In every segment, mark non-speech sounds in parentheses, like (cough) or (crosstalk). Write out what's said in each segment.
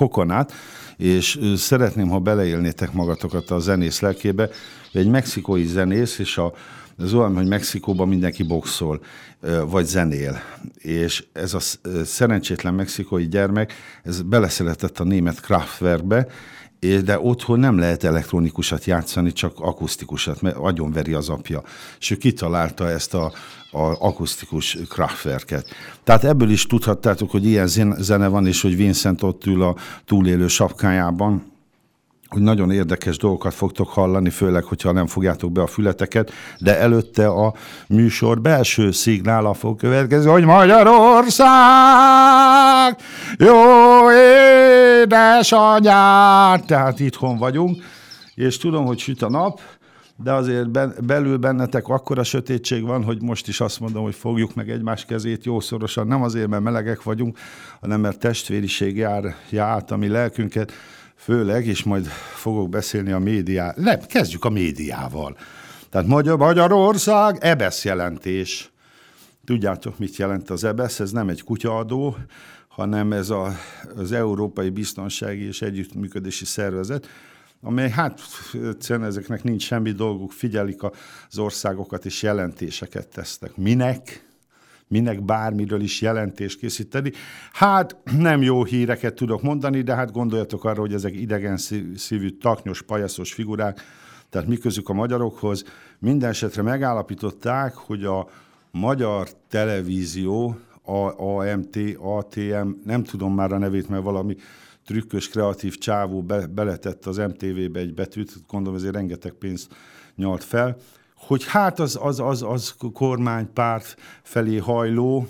kokonát, és szeretném, ha beleélnétek magatokat a zenész lelkébe. Egy mexikói zenész, és a, az olyan, hogy Mexikóban mindenki boxol, vagy zenél. És ez a szerencsétlen mexikói gyermek, ez beleszeretett a német Kraftwerkbe, de otthon nem lehet elektronikusat játszani, csak akusztikusat, mert agyonveri az apja. És ő kitalálta ezt a, a akusztikus Kraftwerket. Tehát ebből is tudhattátok, hogy ilyen zene van, és hogy Vincent ott ül a túlélő sapkájában, hogy nagyon érdekes dolgokat fogtok hallani, főleg, hogyha nem fogjátok be a fületeket, de előtte a műsor belső szignála fog következni, hogy Magyarország, jó édesanyád, tehát itthon vagyunk, és tudom, hogy süt a nap, de azért belül bennetek akkora sötétség van, hogy most is azt mondom, hogy fogjuk meg egymás kezét jószorosan, nem azért, mert melegek vagyunk, hanem mert testvériség jár, jár ami lelkünket, főleg, és majd fogok beszélni a médiá. Nem, kezdjük a médiával. Tehát Magyar Magyarország EBESZ jelentés. Tudjátok, mit jelent az EBESZ? Ez nem egy kutyaadó, hanem ez a, az Európai Biztonsági és Együttműködési Szervezet, amely hát egyszerűen ezeknek nincs semmi dolguk, figyelik az országokat és jelentéseket tesznek. Minek? Minek bármiről is jelentést készíteni? Hát nem jó híreket tudok mondani, de hát gondoljatok arra, hogy ezek idegen szívű, taknyos, pajaszos figurák, tehát mi közük a magyarokhoz. Minden esetre megállapították, hogy a magyar televízió, a AMT, ATM, nem tudom már a nevét, mert valami trükkös, kreatív csávó be, beletett az MTV-be egy betűt, gondolom ezért rengeteg pénzt nyalt fel, hogy hát az, az, az, az kormánypárt felé hajló,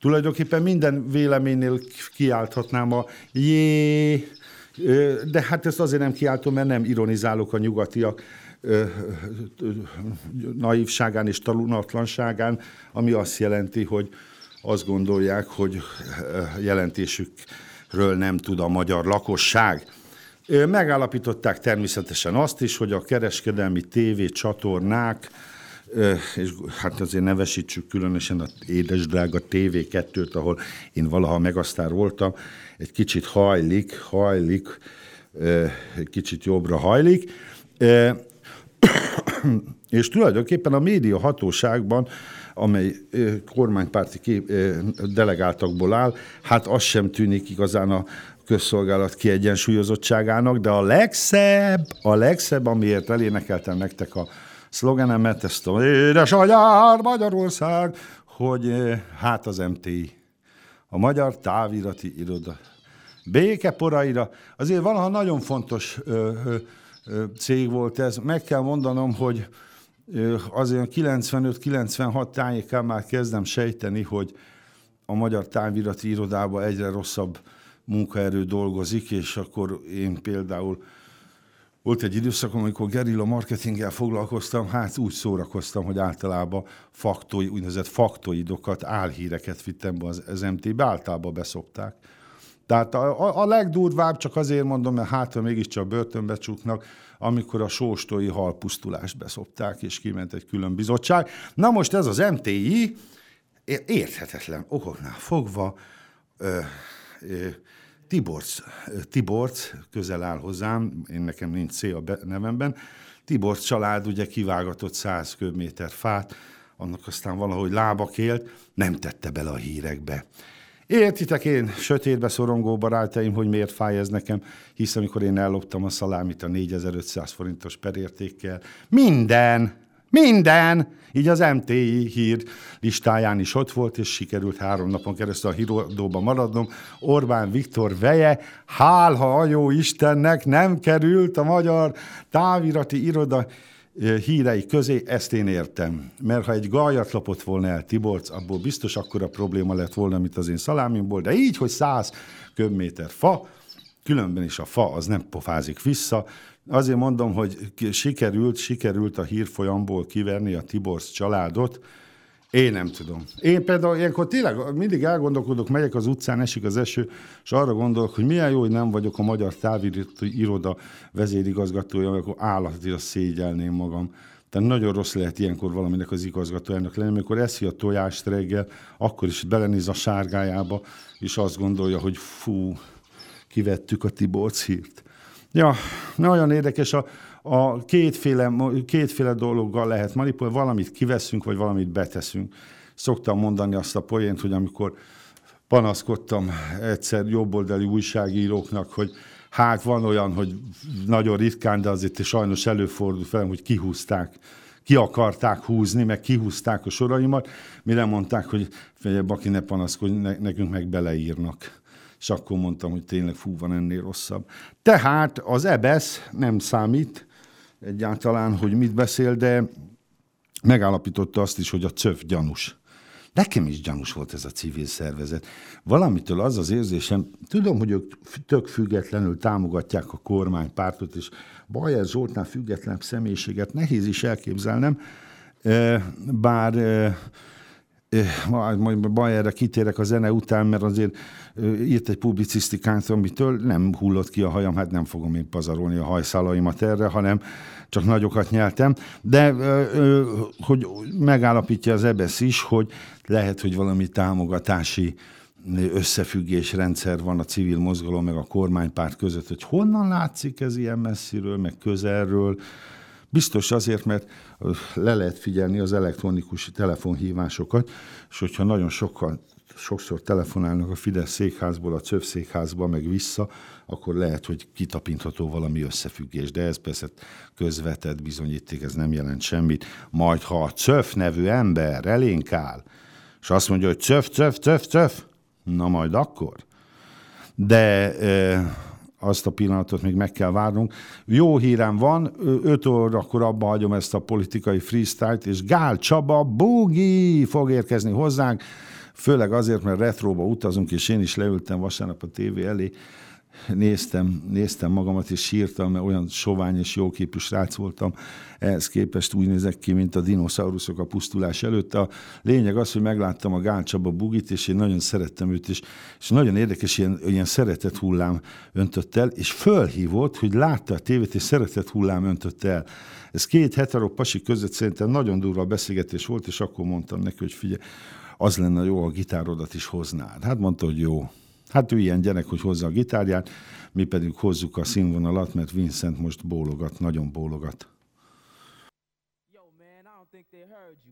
tulajdonképpen minden véleménynél kiálthatnám a jé, de hát ezt azért nem kiáltom, mert nem ironizálok a nyugatiak naívságán és talunatlanságán, ami azt jelenti, hogy azt gondolják, hogy jelentésük ről nem tud a magyar lakosság. Megállapították természetesen azt is, hogy a kereskedelmi tévé csatornák, és hát azért nevesítsük különösen a édes drága TV2-t, ahol én valaha megasztár voltam, egy kicsit hajlik, hajlik, egy kicsit jobbra hajlik, és tulajdonképpen a média hatóságban amely kormánypárti delegáltakból áll, hát az sem tűnik igazán a közszolgálat kiegyensúlyozottságának, de a legszebb, a legszebb, amiért elénekeltem nektek a szlogenemet, ezt a édesanyár Magyarország, hogy hát az MTI, a Magyar Távirati Iroda. Békeporaira, azért valaha nagyon fontos ö, ö, ö, cég volt ez. Meg kell mondanom, hogy azért 95-96 tájékán már kezdem sejteni, hogy a magyar távirati irodában egyre rosszabb munkaerő dolgozik, és akkor én például volt egy időszakom, amikor gerilla marketinggel foglalkoztam, hát úgy szórakoztam, hogy általában faktoi, úgynevezett faktoidokat, álhíreket vittem be az MT-be, általában beszopták. Tehát a, a legdurvább, csak azért mondom, mert hát mégiscsak börtönbe csuknak, amikor a sóstói halpusztulást beszopták, és kiment egy külön bizottság. Na most ez az MTI érthetetlen okoknál fogva ö, ö, Tiborc, Tiborc közel áll hozzám, én nekem nincs C a nevemben, Tibor család ugye kivágatott 100 köbméter fát, annak aztán valahogy lábak élt, nem tette bele a hírekbe. Értitek én, sötétbe szorongó barátaim, hogy miért fáj ez nekem, hisz amikor én elloptam a szalámit a 4500 forintos perértékkel, minden, minden, így az MTI hír listáján is ott volt, és sikerült három napon keresztül a hírodóba maradnom. Orbán Viktor veje, hálha a jó Istennek nem került a magyar távirati iroda hírei közé, ezt én értem. Mert ha egy gajat lopott volna el Tiborc, abból biztos akkora probléma lett volna, mint az én szalámimból, de így, hogy száz köbméter fa, különben is a fa az nem pofázik vissza. Azért mondom, hogy sikerült, sikerült a hírfolyamból kiverni a Tiborc családot, én nem tudom. Én például ilyenkor tényleg mindig elgondolkodok, megyek az utcán, esik az eső, és arra gondolok, hogy milyen jó, hogy nem vagyok a Magyar Távirati vezérigazgatója, akkor állatira szégyelném magam. Tehát nagyon rossz lehet ilyenkor valaminek az igazgatójának lenni, amikor eszi a tojást reggel, akkor is belenéz a sárgájába, és azt gondolja, hogy fú, kivettük a Tiborc hírt. Ja, nagyon érdekes. A, a kétféle, kétféle dologgal lehet manipulálni, valamit kiveszünk, vagy valamit beteszünk. Szoktam mondani azt a poént, hogy amikor panaszkodtam egyszer jobboldali újságíróknak, hogy hát van olyan, hogy nagyon ritkán, de azért sajnos előfordul fel, hogy kihúzták, ki akarták húzni, meg kihúzták a soraimat, mire mondták, hogy figyelj, aki ne panaszkodj, nekünk meg beleírnak és akkor mondtam, hogy tényleg fú, van ennél rosszabb. Tehát az EBESZ nem számít egyáltalán, hogy mit beszél, de megállapította azt is, hogy a CÖF gyanús. Nekem is gyanús volt ez a civil szervezet. Valamitől az az érzésem, tudom, hogy ők tök függetlenül támogatják a kormánypártot, és Bajer Zsoltnál független személyiséget nehéz is elképzelnem, eh, bár eh, majd Bayerre kitérek a zene után, mert azért írt egy publicisztikát, amitől nem hullott ki a hajam, hát nem fogom én pazarolni a hajszálaimat erre, hanem csak nagyokat nyeltem, de hogy megállapítja az EBESZ is, hogy lehet, hogy valami támogatási összefüggés rendszer van a civil mozgalom meg a kormánypárt között, hogy honnan látszik ez ilyen messziről, meg közelről, Biztos azért, mert le lehet figyelni az elektronikus telefonhívásokat, és hogyha nagyon sokan, sokszor telefonálnak a Fidesz székházból a CÖV székházba, meg vissza, akkor lehet, hogy kitapintható valami összefüggés. De ez persze közvetett bizonyíték, ez nem jelent semmit. Majd, ha a CÖV nevű ember elénk áll, és azt mondja, hogy CÖV, CÖV, CÖV, CÖV, na majd akkor. De azt a pillanatot még meg kell várnunk. Jó hírem van, 5 órakor abba hagyom ezt a politikai freestyle-t, és Gál Csaba Bugi fog érkezni hozzánk, főleg azért, mert retróba utazunk, és én is leültem vasárnap a tévé elé, néztem, néztem magamat, és sírtam, mert olyan sovány és jóképű srác voltam. Ehhez képest úgy nézek ki, mint a dinoszauruszok a pusztulás előtt. A lényeg az, hogy megláttam a Gál Csaba bugit, és én nagyon szerettem őt, és, és nagyon érdekes, ilyen, ilyen szeretett hullám öntött el, és fölhívott, hogy látta a tévét, és szeretett hullám öntött el. Ez két hetero pasi között szerintem nagyon durva beszélgetés volt, és akkor mondtam neki, hogy figyelj, az lenne jó, a gitárodat is hoznád. Hát mondta, hogy jó. Hát ő ilyen gyerek, hogy hozza a gitárját, mi pedig hozzuk a színvonalat, mert Vincent most bólogat, nagyon bólogat.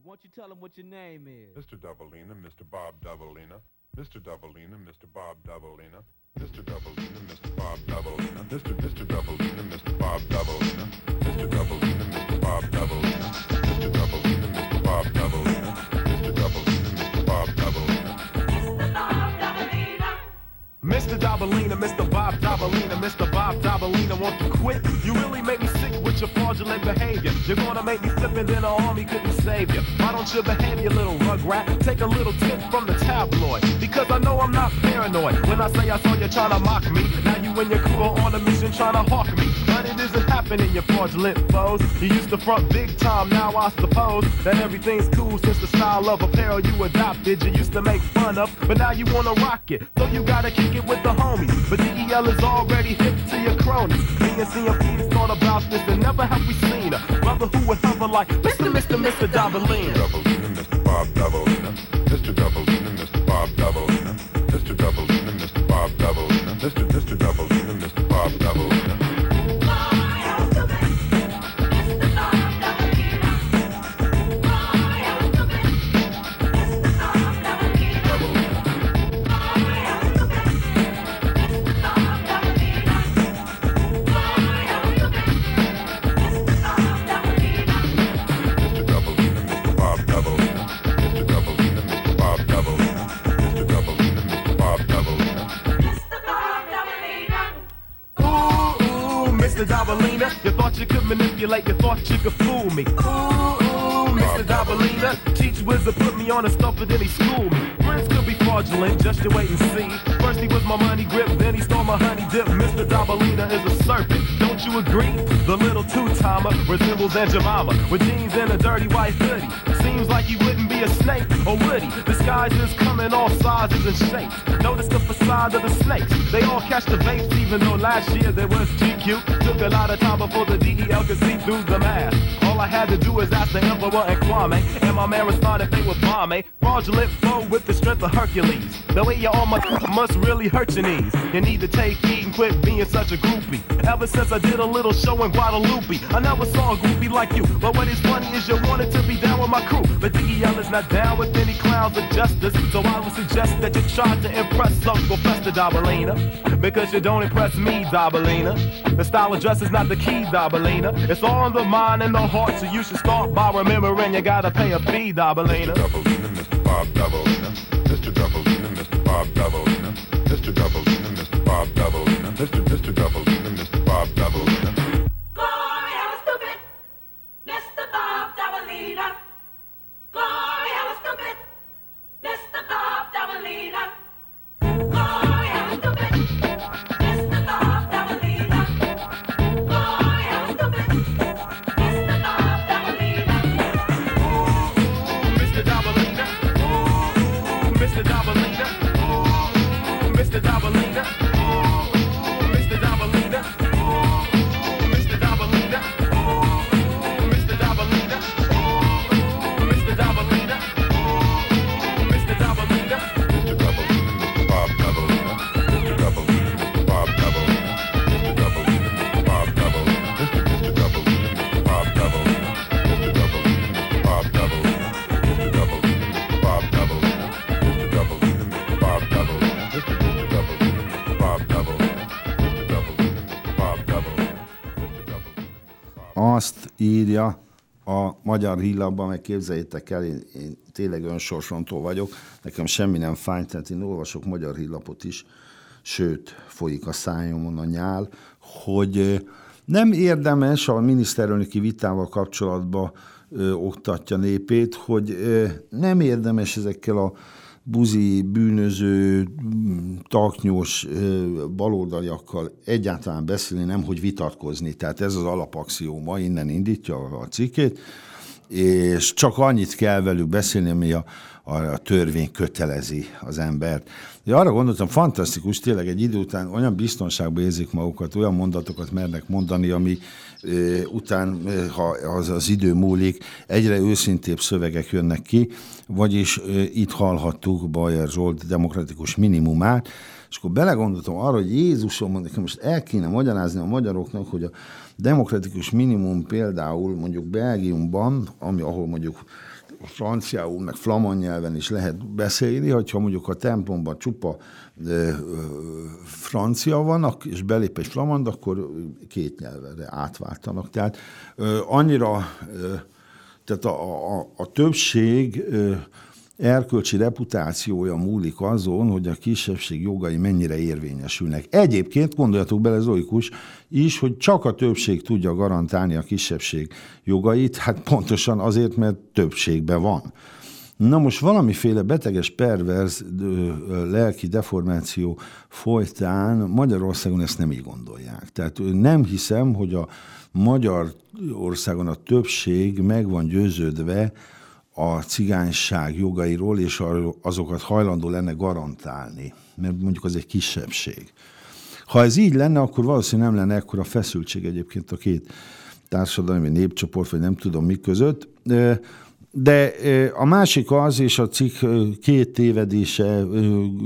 Won't you tell them what your name is? Mr. Doubleina, Mr. Bob Doubleina. Mr. Doubleina, Mr. Bob Doubleina. Mr. Doubleina, Mr. Bob Doubleina. Mr. Mr. Doubleina, Mr. Bob Doubleina. Mr. Doubleina, Mr. Bob Doubleina. Mr. Doubleina, Mr. Bob Doubleina. Mr. Doubleina, Mr. Bob Doubleina. Mr. Dabalina, Mr. Dabolina, Mr. Bob Dabalina, Mr. Bob Dabalina, won't you quit? You really make me sick with your fraudulent behavior. You're gonna make me flip and then the army couldn't save you. Why don't you behave, you little rugrat? Take a little tip from the tabloid. Because I know I'm not paranoid. When I say I saw you trying to mock me, now you and your crew are on a mission trying to hawk me. But it isn't happening, you fraudulent foes. You used to front big time, now I suppose that everything's cool since the style of apparel you adopted. You used to make fun of, but now you wanna rock it. So you gotta kick it with the homies. But DEL is already hip to your cronies. Me and CMP's thought about this and never have we seen a brother who would hover like Mr. Mr. Mr. Dabalina. Dabalina, Mr. Bob Dabalina. Mr. Dabalina, Mr. Bob Dabalina. Mr. Dabalina, Mr. Bob Dabalina. Mr. Mr. Dabalina, Mr. Bob Dabalina. Thought you could manipulate, you thought you could fool me. Ooh, ooh, Mr. Dabalina. Teach wizard put me on a stump and then he schooled me. Friends could be fraudulent, just you wait and see. First he was my money grip, then he stole my honey dip. Mr. Dabalina is a serpent, don't you agree? The little two-timer resembles Aunt Jemima with jeans and a dirty white hoodie. Seems like he wouldn't be a snake, or would he? Disguises come in all sizes and shapes. Notice the facade of the snakes. They all catch the vapes, even though last year there was GQ. Took a lot of time before the DEL could see through the mask. All I had to do was ask the Emperor and Kwame, eh? and my man responded they would bomb me. Fraudulent flow with the strength of Hercules. The way you all must, really hurt your knees. You need to take heed and quit being such a groupie. Ever since I did a little show in Guadalupe, I never saw a groupie like you. But what is funny is you wanted to be down with my crew. But DEL is not down with any clowns of justice. So I would suggest that you try to impress Uncle Fester Dabalina. Because you don't impress me, Dabalina. The style of dress is not the key, Dabalina. It's all in the mind and the heart, so you should start by remembering you gotta pay a fee, Dabalina. Dabalina, Mr. Bob Dabalina. Mr. Dabalina, Mr. Bob Dabalina. Mr. Dabalina, Mr. Bob Dabalina. Mr. Mr. Dabalina, Mr. Bob Dabalina. Glory, I was stupid. Mr. Bob Dabalina. Írja a magyar hírlapban, meg képzeljétek el, én, én tényleg önsorsontól vagyok, nekem semmi nem fáj, tehát én olvasok magyar hírlapot is, sőt, folyik a szájomon a nyál, hogy nem érdemes a miniszterelnöki vitával kapcsolatban ö, oktatja népét, hogy ö, nem érdemes ezekkel a buzi, bűnöző, taknyos baloldaliakkal egyáltalán beszélni, nem hogy vitatkozni. Tehát ez az alapaxióma, innen indítja a cikkét, és csak annyit kell velük beszélni, ami a, a, a törvény kötelezi az embert. De arra gondoltam, fantasztikus, tényleg egy idő után olyan biztonságban érzik magukat, olyan mondatokat mernek mondani, ami után, ha az, az idő múlik, egyre őszintébb szövegek jönnek ki, vagyis itt hallhattuk Bajer Zsolt demokratikus minimumát, és akkor belegondoltam arra, hogy Jézusom, nekem most el kéne magyarázni a magyaroknak, hogy a demokratikus minimum például mondjuk Belgiumban, ami, ahol mondjuk franciául, meg flamand nyelven is lehet beszélni, hogyha mondjuk a templomban csupa francia van, ak- és belép egy flamand, akkor két nyelvre átváltanak. Tehát annyira, tehát a, a, a többség erkölcsi reputációja múlik azon, hogy a kisebbség jogai mennyire érvényesülnek. Egyébként gondoljatok bele, ez logikus is, hogy csak a többség tudja garantálni a kisebbség jogait, hát pontosan azért, mert többségben van. Na most valamiféle beteges, perverz lelki deformáció folytán Magyarországon ezt nem így gondolják. Tehát nem hiszem, hogy a Magyarországon a többség meg van győződve a cigányság jogairól, és azokat hajlandó lenne garantálni, mert mondjuk az egy kisebbség. Ha ez így lenne, akkor valószínűleg nem lenne ekkora feszültség egyébként a két társadalmi népcsoport, vagy nem tudom mi között. De a másik az, és a cikk két tévedése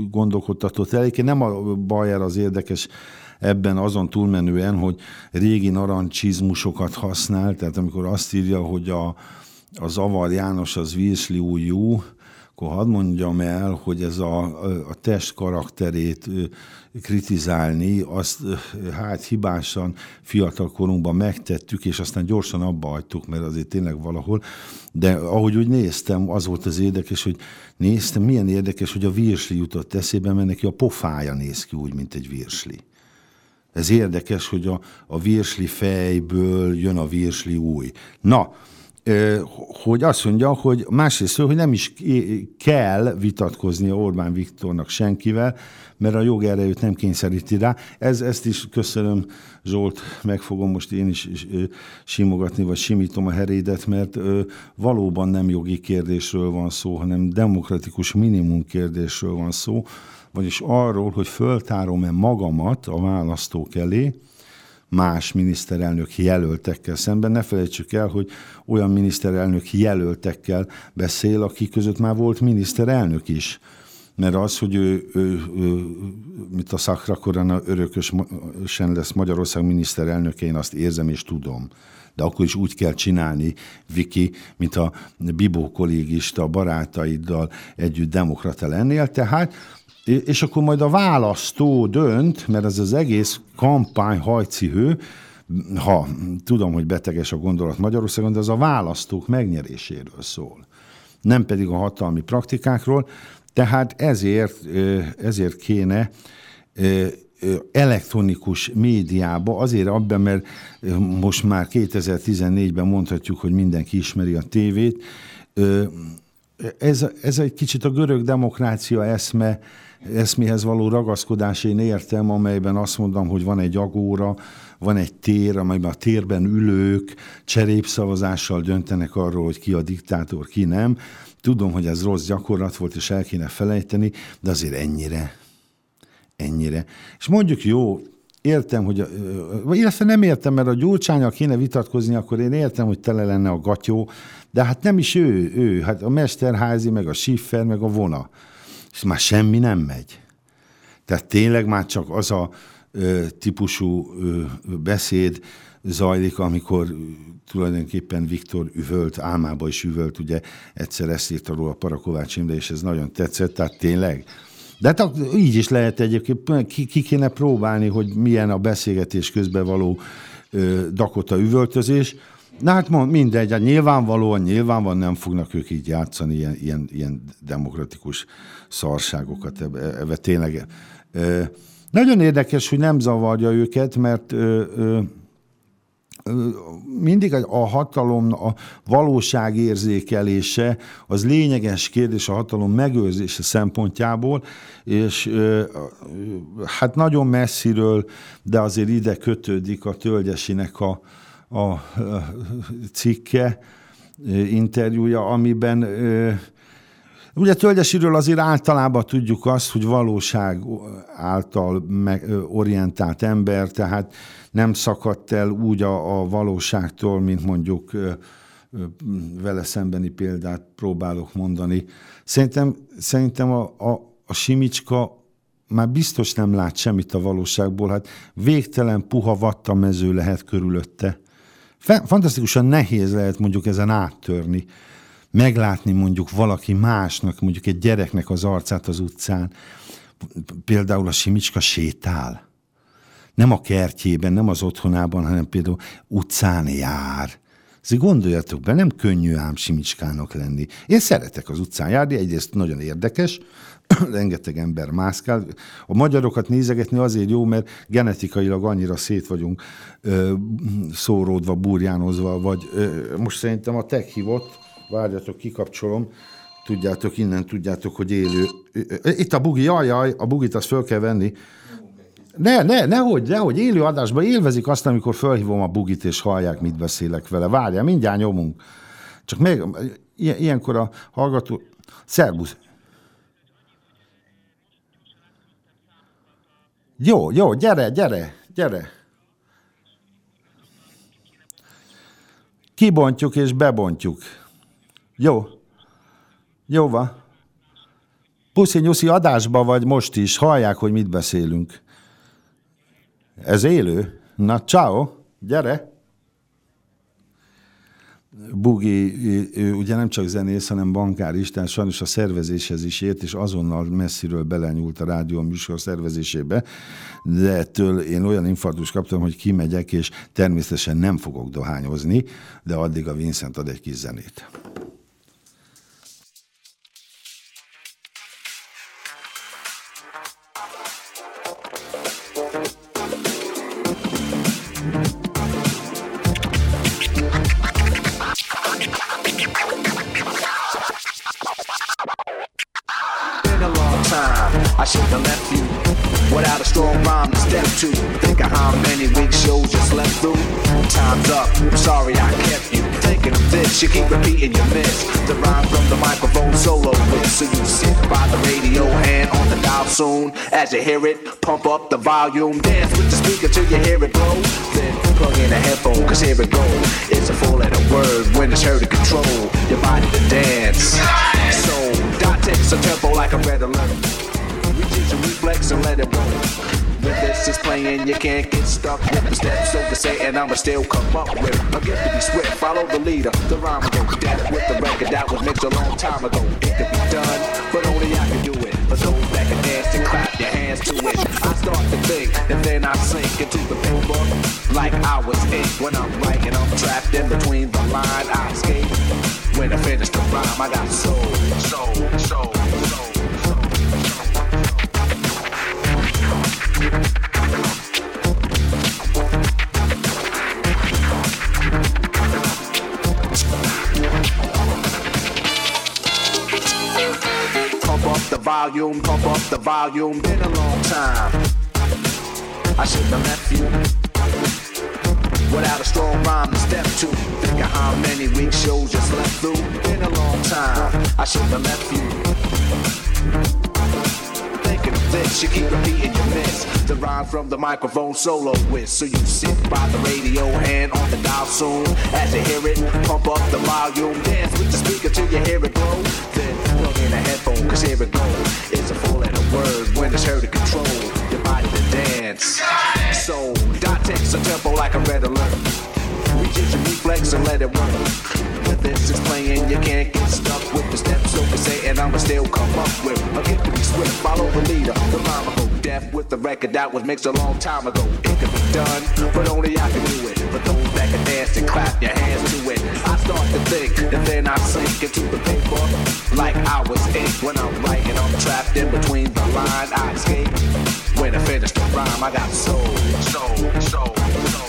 gondolkodtatott el, nem a Bayer az érdekes ebben azon túlmenően, hogy régi narancsizmusokat használ, tehát amikor azt írja, hogy a, a Zavar János az virsli újú, akkor hadd mondjam el, hogy ez a, a test karakterét kritizálni, azt ö, hát hibásan fiatal korunkban megtettük, és aztán gyorsan abba hagytuk, mert azért tényleg valahol. De ahogy úgy néztem, az volt az érdekes, hogy néztem, milyen érdekes, hogy a virsli jutott eszébe, mert neki a pofája néz ki úgy, mint egy virsli. Ez érdekes, hogy a, a virsli fejből jön a virsli új. Na, hogy azt mondja, hogy másrészt, hogy nem is kell vitatkozni Orbán Viktornak senkivel, mert a jogerejét nem kényszeríti rá. Ez, ezt is köszönöm, Zsolt, meg fogom most én is simogatni, vagy simítom a herédet, mert valóban nem jogi kérdésről van szó, hanem demokratikus minimum kérdésről van szó, vagyis arról, hogy föltárom-e magamat a választók elé, más miniszterelnök jelöltekkel szemben. Ne felejtsük el, hogy olyan miniszterelnök jelöltekkel beszél, akik között már volt miniszterelnök is. Mert az, hogy ő, ő, ő mint a Szakra Korana örökösen lesz Magyarország miniszterelnöke, én azt érzem és tudom. De akkor is úgy kell csinálni, Viki, mint a Bibó kollégista barátaiddal együtt demokrata lennél. Tehát és akkor majd a választó dönt, mert ez az egész kampány hajcihő, ha tudom, hogy beteges a gondolat Magyarországon, de az a választók megnyeréséről szól. Nem pedig a hatalmi praktikákról, tehát ezért, ezért kéne elektronikus médiába, azért abban, mert most már 2014-ben mondhatjuk, hogy mindenki ismeri a tévét, ez, ez egy kicsit a görög demokrácia eszme, eszméhez való ragaszkodás én értem, amelyben azt mondom, hogy van egy agóra, van egy tér, amelyben a térben ülők cserépszavazással döntenek arról, hogy ki a diktátor, ki nem. Tudom, hogy ez rossz gyakorlat volt, és el kéne felejteni, de azért ennyire. Ennyire. És mondjuk jó, értem, hogy, illetve nem értem, mert a gyurcsánya kéne vitatkozni, akkor én értem, hogy tele lenne a gatyó, de hát nem is ő, ő, hát a Mesterházi, meg a Schiffer, meg a Vona és már semmi nem megy. Tehát tényleg már csak az a ö, típusú ö, beszéd zajlik, amikor tulajdonképpen Viktor üvölt, álmába is üvölt, ugye egyszer ezt írta róla Parakovács Imre, és ez nagyon tetszett, tehát tényleg. De hát így is lehet egyébként, ki, ki kéne próbálni, hogy milyen a beszélgetés közben való ö, Dakota üvöltözés, Na hát mond, mindegy, hát nyilvánvalóan, nyilvánvalóan nem fognak ők így játszani ilyen, ilyen, ilyen demokratikus szarságokat. Ebbe, tényleg. E, nagyon érdekes, hogy nem zavarja őket, mert ö, ö, mindig a hatalom, a valóságérzékelése az lényeges kérdés a hatalom megőrzése szempontjából, és hát nagyon messziről, de azért ide kötődik a tölgyesinek a, a cikke, interjúja, amiben Ugye Tölgyesiről azért általában tudjuk azt, hogy valóság által orientált ember, tehát nem szakadt el úgy a, a valóságtól, mint mondjuk vele szembeni példát próbálok mondani. Szerintem, szerintem a, a, a Simicska már biztos nem lát semmit a valóságból, hát végtelen puha vatta mező lehet körülötte fantasztikusan nehéz lehet mondjuk ezen áttörni, meglátni mondjuk valaki másnak, mondjuk egy gyereknek az arcát az utcán. Például a Simicska sétál. Nem a kertjében, nem az otthonában, hanem például utcán jár. Ezért gondoljatok be, nem könnyű ám Simicskának lenni. Én szeretek az utcán járni, egyrészt nagyon érdekes, (coughs) rengeteg ember mászkál. A magyarokat nézegetni azért jó, mert genetikailag annyira szét vagyunk ö, szóródva, burjánozva, vagy ö, most szerintem a tech hívott, várjatok, kikapcsolom, tudjátok, innen tudjátok, hogy élő. Itt a bugi, jaj, jaj, a bugit azt föl kell venni. Ne, ne, nehogy, nehogy, élő adásban élvezik azt, amikor felhívom a bugit, és hallják, mit beszélek vele. Várjál, mindjárt nyomunk. Csak még, ilyenkor a hallgató... Szerbusz, Jó, jó, gyere, gyere, gyere. Kibontjuk és bebontjuk. Jó. Jó van. Puszi nyuszi adásba vagy most is, hallják, hogy mit beszélünk. Ez élő? Na, ciao, gyere! Bugi, ő ugye nem csak zenész, hanem bankár is, tehát sajnos a szervezéshez is ért, és azonnal messziről belenyúlt a rádió műsor szervezésébe, de ettől én olyan infarktus kaptam, hogy kimegyek, és természetesen nem fogok dohányozni, de addig a Vincent ad egy kis zenét. I shouldn't have left you without a strong rhyme to step to. Think of how many weak shows you slept through. Time's up. Sorry I kept you. Thinking of this, you keep repeating your miss. The rhyme from the microphone solo with. So you sit by the radio and on the dial soon. As you hear it, pump up the volume. Dance with the speaker till you hear it blow. Then plug in a headphone, cause here it goes. It's a four letter word when it's heard to control your body to dance. So, dot takes a tempo like a red alert. Reach your reflex and let it roll. When this is playing, you can't get stuck with the steps. To say, and I'ma still come up with. I get to be swift, follow the leader. The rhyme go death with the record that was mixed a long time ago. It could be done, but only I can do it. For those that can dance and clap your hands to it. I start to think, and then I sink into the paper like I was ink. When I'm writing, I'm trapped in between the line. I escape. When I finish the rhyme, I got soul, soul, soul, soul. Volume, up the volume. Been a long time. I shouldn't have left you without a strong rhyme to step to. How many shows you slept through. Been a long time. I shouldn't have left you. Of this, you keep repeating your miss. The rhyme from the microphone solo with. So you sit by the radio hand on the dial soon. As you hear it, pump up the volume. Dance with the speaker till you hear it blow. Then plug in a headphone, cause here it goes. It's a four letter word when it's heard to control your body to dance. So, dot takes a tempo like a red alert. Reach your reflex and let it work. This is playing, you can't get stuck with the steps. To say, and I'ma still come up with. a get to be swift, follow the leader. The rhyme will go deaf with the record that was mixed a long time ago. It could be done, but only I can do it. For those back and dance and clap your hands to it. I start to think, and then I sink into the paper. Like I was ink when I'm writing, I'm trapped in between the line. I escape. When I finish the rhyme, I got soul, soul, soul, soul.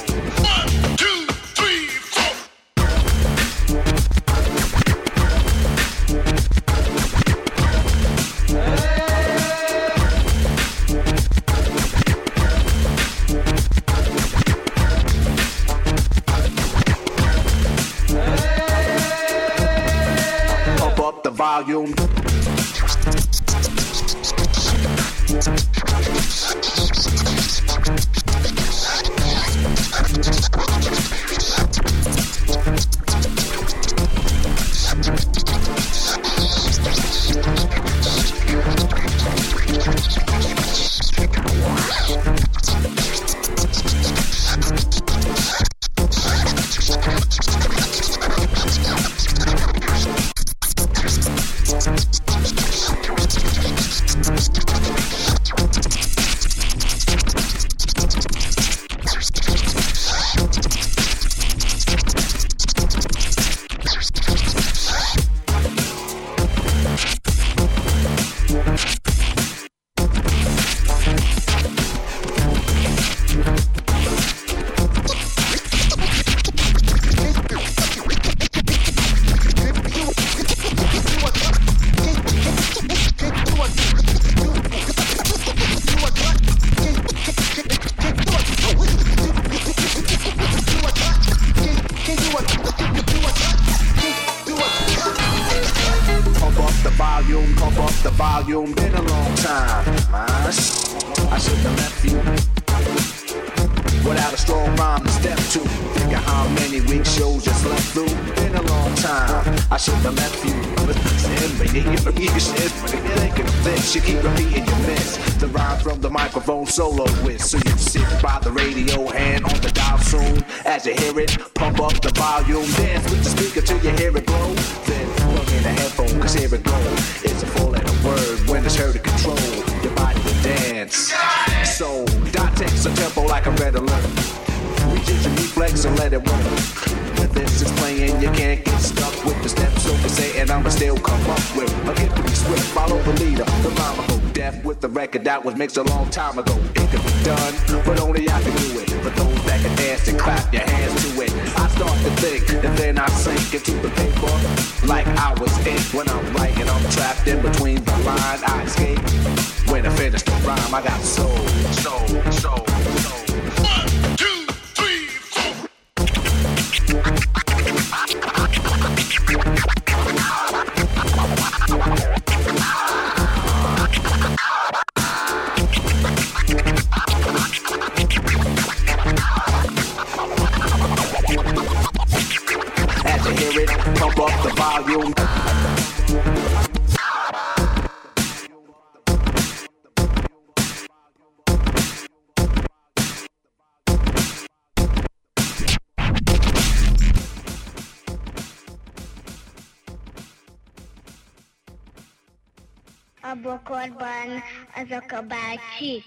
A bokorban azok a bácsik.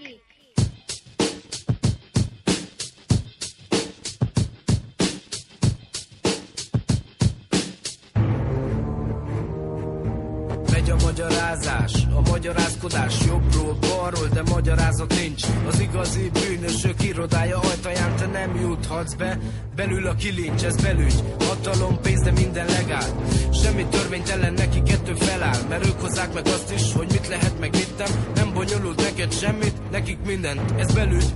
Magyarázkodás jobbról, balról, de magyarázat nincs. Az igazi bűnösök irodája ajtaján te nem juthatsz be, belül a kilincs, ez belügy. Hatalom, pénz, de minden legál. Semmi törvénytelen neki kettő feláll, mert ők hozzák meg azt is, hogy mit lehet, meg mit nem. Nem bonyolult neked semmit, nekik mindent, ez belügy.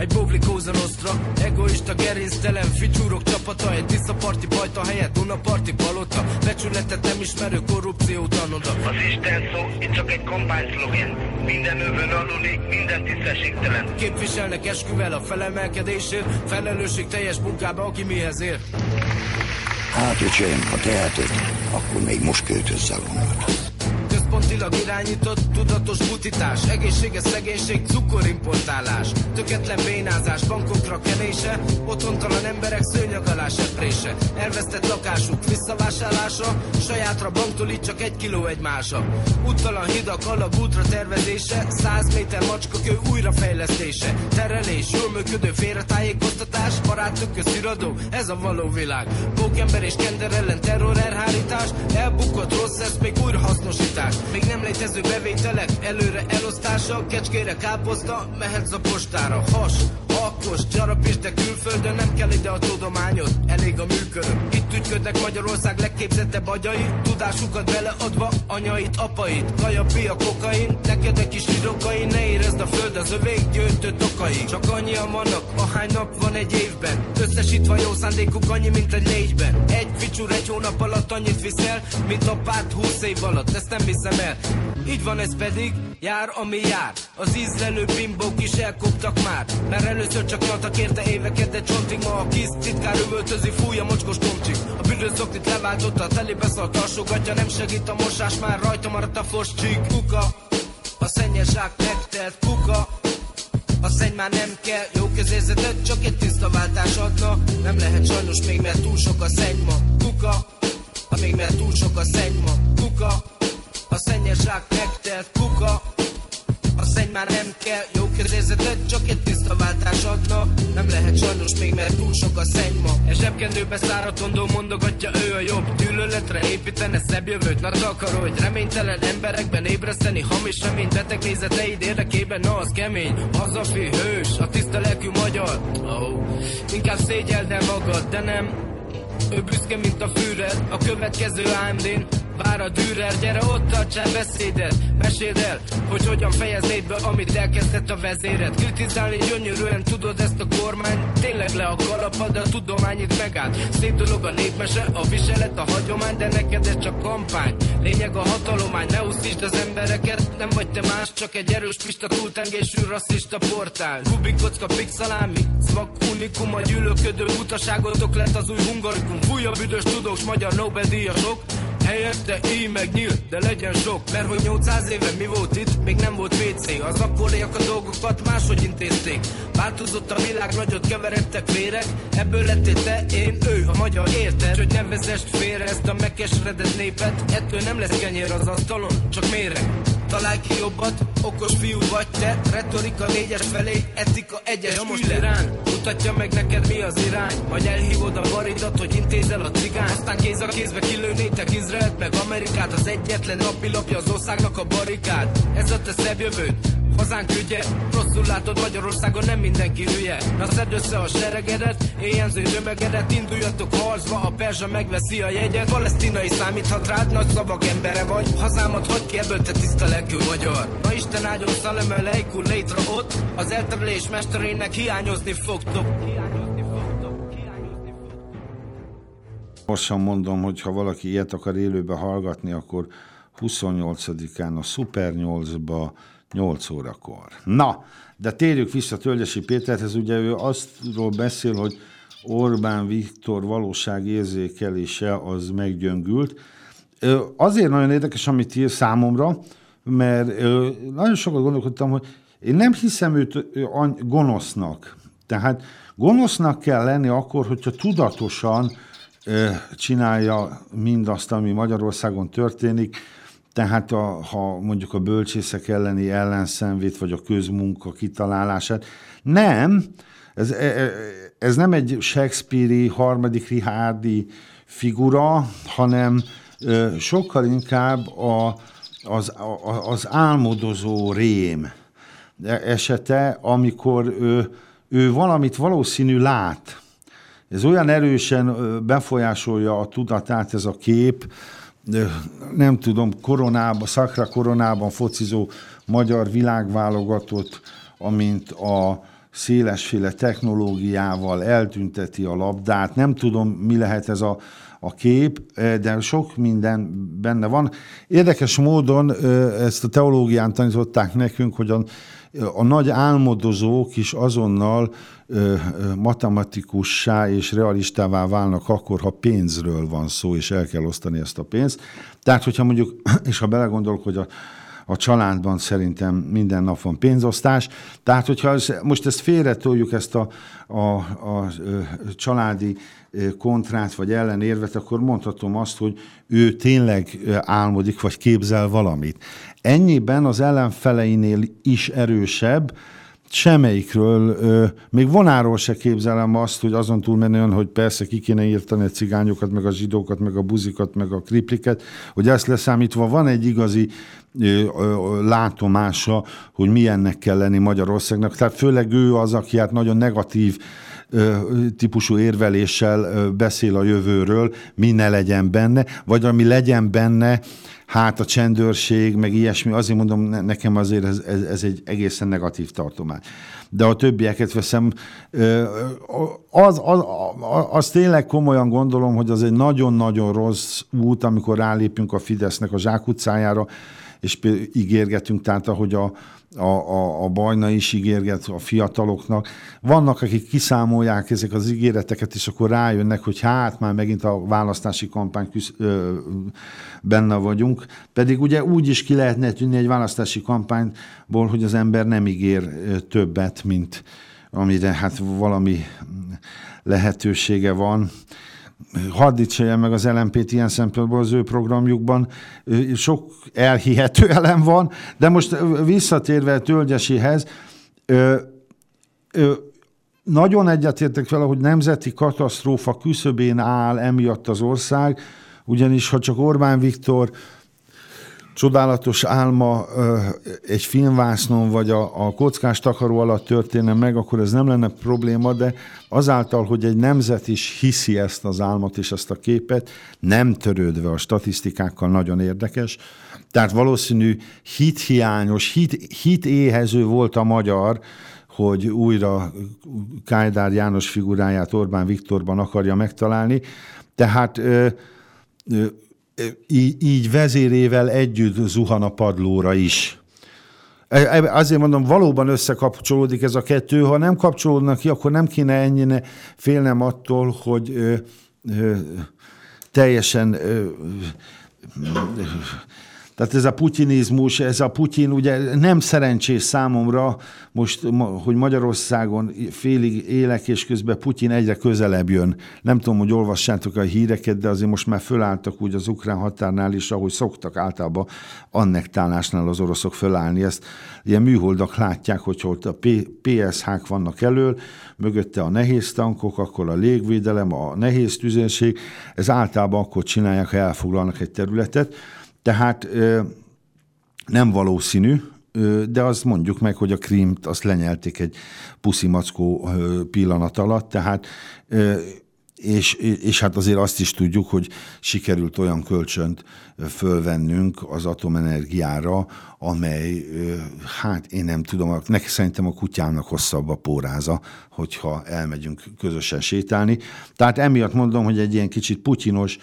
Egy bóvli Kóza Nostra. Egoista gerinctelen ficsúrok csapata. Egy tiszaparti bajta helyett Dunaparti palota. Becsületet nem ismerő korrupció tanoda. Az Isten szó, itt csak egy kombány szlogen. Minden övön alulik, minden tisztességtelen. Képviselnek esküvel a felemelkedésért Felelősség teljes munkába, aki mihez ér. Hát, öcsém, ha teheted, akkor még most költözz el Központilag irányított, tudatos butítás Egészséges szegénység, cukorimportálás Töketlen bénázás, bankokra kenése. Otthontalan emberek szőnyeg alá seprése Elvesztett lakásuk visszavásárlása. Sajátra banktól itt csak egy kiló egymása Úttalan hidak, alap útra tervezése. Száz méter macskakő újrafejlesztése. Terelés, jól működő félretájékoztatás. Barátok közüradó, ez a való világ. Pókember és kender ellen terror elhárítás. Elbukott rossz lesz, még újra hasznosítás Még nem létező bevételek, előre elosztása Kecskére káposzta, mehetsz a postára. Has, akkos, gyarapis, de külföldön Nem kell ide a tudományod, elég a működő Itt ügyködnek Magyarország legképzettebb agyai. Tudásukat beleadva, anyait, apait. Kaja, pia, kokain, neked egy kis irokain Ne érezd a föld az övék, győtő tokai Csak annyian vannak, ahány nap van egy évben. Összesítve jó szándékuk annyi, mint egy légyben. Egy ficsúr egy hónap alatt annyit viszel Mint a párt húsz év alatt, ezt nem hiszem el. Így van ez pedig, jár ami jár. Az ízlelő bimbók is elkoptak már. Mert először csak nyaltak érte éveket De csontig ma a kis titkár üvöltözi Fúj a mocskos komcsik A büdös zoknit leváltotta, telébe szalt alsógatja Nem segít a mosás, már rajta maradt a fos csík. Kuka, a szennyes zsák megtelt kuka. A szenny már nem kell, jó közérzetet csak egy tiszta váltás adna. Nem lehet sajnos még, mert túl sok a szenny ma. Kuka, a még mert túl sok a szenny ma. Kuka, a szennyes zsák megtelt kuka. A szenny már nem kell, jó közérzetet csak egy tiszta váltás adna. Nem lehet sajnos még, mert túl sok a szenny ma. E zsebkendőbe száratondó mondogatja ő a jobb Gyűlöletre építene szebb jövőt, na takarodj Reménytelen emberekben ébreszteni hamis remény Beteg nézeteid érdekében, na az kemény. Hazafi hős, a tiszta lelkű magyar. Oh. Inkább szégyeld el magad, de nem. Ő büszke, mint a Führer, a következő AMD-n Vár a Dürer, gyere ott tartsál beszédet Meséld el, hogy hogyan fejeznéd be, amit elkezdett a vezéret Kritizálni gyönyörűen tudod ezt a kormány Tényleg le a kalapad, a tudomány itt megállt. Szép dolog a népmese, a viselet, a hagyomány De neked ez csak kampány. Lényeg a hatalomány, ne úszítsd az embereket Nem vagy te más, csak egy erős pista túltengésű rasszista portál. Kubik kocka, pixalámi, szvak unikum A gyűlölködő utaságotok lett az új hungarikum. Fúj a büdös tudós, magyar Nobel-díjasok Helyette így meg de legyen sok Mert hogy 800 éve mi volt itt, még nem volt WC Az akkoriak a dolgokat máshogy intézték. Változott a világ, nagyot keveredtek vérek. Ebből lettél te, én, ő, a magyar érted. Hogy ne vezest félre ezt a megkeseredett népet. Ettől nem lesz kenyér az asztalon, csak méreg Találj ki jobbat, okos fiú vagy te. Retorika négyes felé, etika egyes ja, most Irán mutatja meg neked mi az irány. Vagy elhívod a baridat, hogy intézel a cigány Aztán kéz a kézbe kilőnétek Izraelt meg Amerikát Az egyetlen napilapja az országnak a barikád Ez a te szebb jövőd hazánk ügye Rosszul látod Magyarországon nem mindenki hülye. Na szedd össze a seregedet, éjjelző tömegedet Induljatok harcba, a perzsa megveszi a jegyet. Palesztinai számíthat rád, nagy szavak embere vagy. Hazámat hagyd ki, ebből te tiszta lelkű magyar. Na Isten áldjon Szalem Leikul létre ott. Az elterelés mesterének hiányozni fogtok. Gyorsan mondom, hogy ha valaki ilyet akar élőbe hallgatni, akkor 28-án a Super 8-ba 8 órakor. Na, de térjük vissza Tölgyesi Péterhez, ugye ő aztról beszél, hogy Orbán Viktor valóságérzékelése az meggyöngült. Azért nagyon érdekes, amit ír számomra, mert nagyon sokat gondolkodtam, hogy én nem hiszem őt gonosznak. Tehát gonosznak kell lenni akkor, hogyha tudatosan csinálja mindazt, ami Magyarországon történik, tehát a, ha mondjuk a bölcsészek elleni ellenszenvét, vagy a közmunka kitalálását. Nem, ez, e- e- ez nem egy Shakespeare-i, harmadik Richardi figura, hanem sokkal inkább a, az, a, az álmodozó rém esete, amikor ő, ő valamit valószínű lát. Ez olyan erősen befolyásolja a tudatát ez a kép, nem tudom, koronában, szakra koronában focizó magyar világválogatott, amint a szélesféle technológiával eltünteti a labdát. Nem tudom, mi lehet ez a, a kép, de sok minden benne van. Érdekes módon ezt a teológián tanították nekünk, hogy a, a nagy álmodozók is azonnal matematikussá és realistává válnak akkor, ha pénzről van szó, és el kell osztani ezt a pénzt. Tehát, hogyha mondjuk, (clears throat) és ha belegondolok, hogy a, a családban szerintem minden nap van pénzosztás. Tehát, hogyha ez, most ezt félretoljuk, ezt a, a, a, ö, családi kontrát vagy ellenérvet, akkor mondhatom azt, hogy ő tényleg álmodik, vagy képzel valamit. Ennyiben az ellenfeleinél is erősebb, semmelyikről, még vonáról se képzelem azt, hogy azon túlmenően, hogy persze ki kéne írtani a cigányokat, meg a zsidókat, meg a buzikat, meg a kripliket, hogy ezt leszámítva van egy igazi látomása, hogy milyennek kell lenni Magyarországnak. Tehát főleg ő az, aki hát nagyon negatív típusú érveléssel beszél a jövőről, mi ne legyen benne, vagy ami legyen benne, hát a csendőrség, meg ilyesmi, azért mondom, ne- nekem azért ez, ez, ez egy egészen negatív tartomány. De a többieket veszem, az, az, az tényleg komolyan gondolom, hogy az egy nagyon-nagyon rossz út, amikor rálépünk a Fidesznek a zsákutcájára, és ígérgetünk, tehát ahogy a, a, a, a bajna is ígérget a fiataloknak. Vannak, akik kiszámolják ezek az ígéreteket, és akkor rájönnek, hogy hát már megint a választási kampány küsz, ö, benne vagyunk. Pedig ugye úgy is ki lehetne tűnni egy választási kampányból, hogy az ember nem ígér többet, mint amire hát valami lehetősége van hadd dicsérjem meg az LMP-t ilyen szempontból az ő programjukban. Sok elhihető (laughs) elem van, de most visszatérve Tölgyesihez, ö, ö, nagyon egyetértek vele, hogy nemzeti katasztrófa küszöbén áll emiatt az ország, ugyanis ha csak Orbán Viktor csodálatos álma egy filmvásznon vagy a, a kockás takaró alatt történne meg, akkor ez nem lenne probléma, de azáltal, hogy egy nemzet is hiszi ezt az álmot és ezt a képet, nem törődve a statisztikákkal nagyon érdekes, tehát valószínű hithiányos, hit, hitéhező volt a magyar, hogy újra Kájdár János figuráját Orbán Viktorban akarja megtalálni. Tehát ö, ö, így, így vezérével együtt zuhan a padlóra is. E- e- Azért mondom, valóban összekapcsolódik ez a kettő. Ha nem kapcsolódnak ki, akkor nem kéne ennyire félnem attól, hogy ö, ö, teljesen ö, ö, tehát ez a putinizmus, ez a Putyin, ugye nem szerencsés számomra most, hogy Magyarországon félig élek, és közben Putyin egyre közelebb jön. Nem tudom, hogy olvassátok a híreket, de azért most már fölálltak úgy az ukrán határnál is, ahogy szoktak általában annektálásnál az oroszok fölállni. Ezt ilyen műholdak látják, hogy ott a PSH-k vannak elől, mögötte a nehéz tankok, akkor a légvédelem, a nehéz tüzérség. Ez általában akkor csinálják, ha elfoglalnak egy területet. Tehát nem valószínű, de azt mondjuk meg, hogy a Krímt azt lenyelték egy puszimackó pillanat alatt, tehát és, és hát azért azt is tudjuk, hogy sikerült olyan kölcsönt fölvennünk az atomenergiára, amely, hát én nem tudom, neki szerintem a kutyának hosszabb a póráza, hogyha elmegyünk közösen sétálni. Tehát emiatt mondom, hogy egy ilyen kicsit putyinos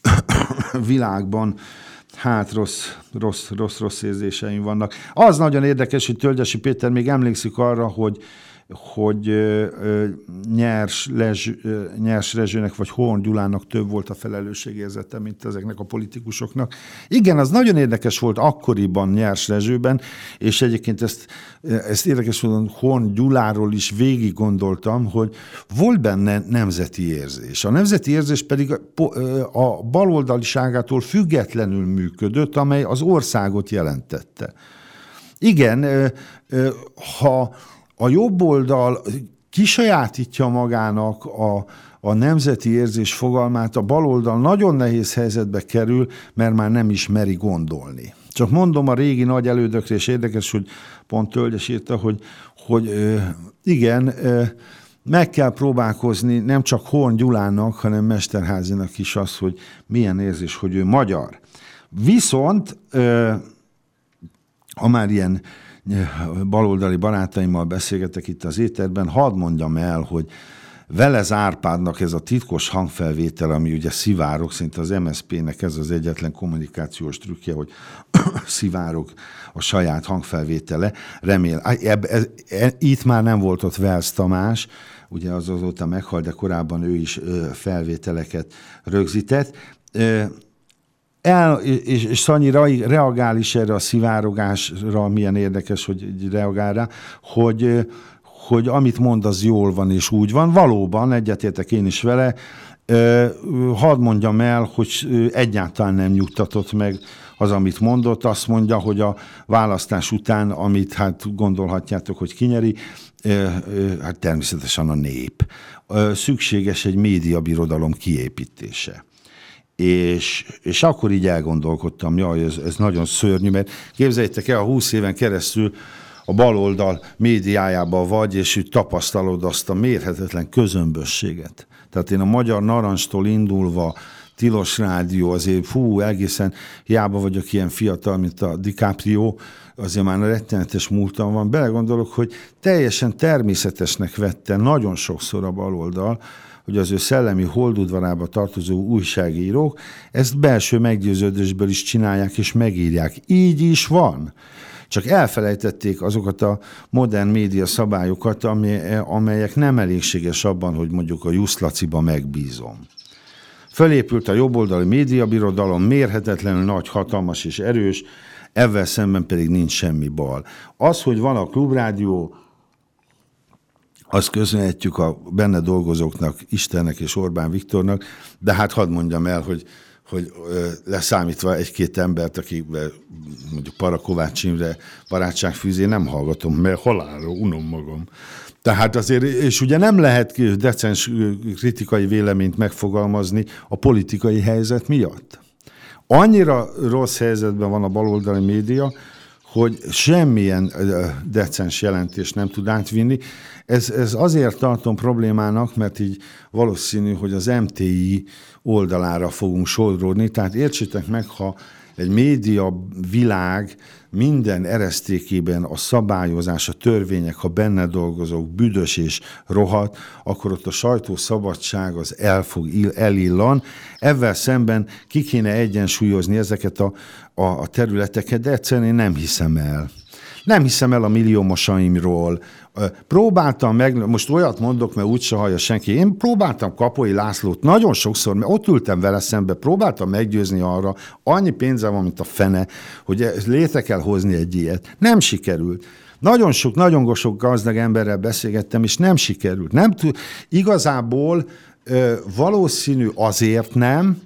(coughs) világban hát rossz, rossz, rossz, rossz érzéseim vannak. Az nagyon érdekes, hogy Tölgyesi Péter még emlékszik arra, hogy hogy ö, nyers, lezs, ö, nyers Rezsőnek vagy Horn Gyulának több volt a felelősségérzete, mint ezeknek a politikusoknak. Igen, az nagyon érdekes volt akkoriban nyers Rezsőben, és egyébként ezt, ezt érdekes módon Horn Gyuláról is végig gondoltam, hogy volt benne nemzeti érzés. A nemzeti érzés pedig a baloldaliságától függetlenül működött, amely az országot jelentette. Igen, ha a jobb oldal kisajátítja magának a, a nemzeti érzés fogalmát, a baloldal nagyon nehéz helyzetbe kerül, mert már nem is meri gondolni. Csak mondom a régi nagy elődökre, és érdekes, hogy pont Tölgyes írta, hogy, hogy igen, meg kell próbálkozni nem csak Horn Gyulának, hanem Mesterházinak is az, hogy milyen érzés, hogy ő magyar. Viszont, ha már ilyen baloldali barátaimmal beszélgetek itt az éterben, hadd mondjam el, hogy vele Árpádnak ez a titkos hangfelvétel, ami ugye szivárok, szinte az MSZP-nek ez az egyetlen kommunikációs trükkje, hogy (coughs) szivárok a saját hangfelvétele. Remél, eb, ez, e, itt már nem volt ott Velsz Tamás, ugye az azóta meghalt, de korábban ő is ö, felvételeket rögzített. Ö, el, és, és Szanyi reagál is erre a szivárogásra, milyen érdekes, hogy reagál rá, hogy, hogy amit mond, az jól van és úgy van. Valóban, egyetértek én is vele, hadd mondjam el, hogy egyáltalán nem nyugtatott meg az, amit mondott. Azt mondja, hogy a választás után, amit hát gondolhatjátok, hogy kinyeri, hát természetesen a nép. Szükséges egy médiabirodalom kiépítése és, és akkor így elgondolkodtam, jaj, ez, ez nagyon szörnyű, mert képzeljétek el, a 20 éven keresztül a baloldal médiájában vagy, és úgy tapasztalod azt a mérhetetlen közömbösséget. Tehát én a Magyar Narancstól indulva, Tilos Rádió, azért fú, egészen hiába vagyok ilyen fiatal, mint a DiCaprio, azért már rettenetes múltam van. Belegondolok, hogy teljesen természetesnek vette nagyon sokszor a baloldal, hogy az ő szellemi holdudvarába tartozó újságírók ezt belső meggyőződésből is csinálják és megírják. Így is van. Csak elfelejtették azokat a modern média szabályokat, amelyek nem elégséges abban, hogy mondjuk a Juszlaciba megbízom. Fölépült a jobboldali médiabirodalom, mérhetetlenül nagy, hatalmas és erős, ezzel szemben pedig nincs semmi bal. Az, hogy van a klubrádió, azt köszönhetjük a benne dolgozóknak, Istennek és Orbán Viktornak, de hát hadd mondjam el, hogy, hogy leszámítva egy-két embert, akik mondjuk Parakovács Imre barátságfűzé nem hallgatom, mert halálra unom magam. Tehát azért, és ugye nem lehet decens kritikai véleményt megfogalmazni a politikai helyzet miatt. Annyira rossz helyzetben van a baloldali média, hogy semmilyen decens jelentést nem tud átvinni. Ez, ez azért tartom problémának, mert így valószínű, hogy az MTI oldalára fogunk sodródni. Tehát értsétek meg, ha egy média világ minden eresztékében a szabályozás, a törvények, ha benne dolgozók büdös és rohat, akkor ott a sajtó szabadság az el fog elillan. Ezzel szemben ki kéne egyensúlyozni ezeket a, a, a területeket, de egyszerűen én nem hiszem el. Nem hiszem el a milliómosaimról. Próbáltam meg, most olyat mondok, mert úgyse hallja senki. Én próbáltam Kapoly Lászlót nagyon sokszor, mert ott ültem vele szembe, próbáltam meggyőzni arra, annyi pénze van, mint a fene, hogy létre kell hozni egy ilyet. Nem sikerült. Nagyon sok, nagyon sok gazdag emberrel beszélgettem, és nem sikerült. Nem tud, igazából valószínű azért nem,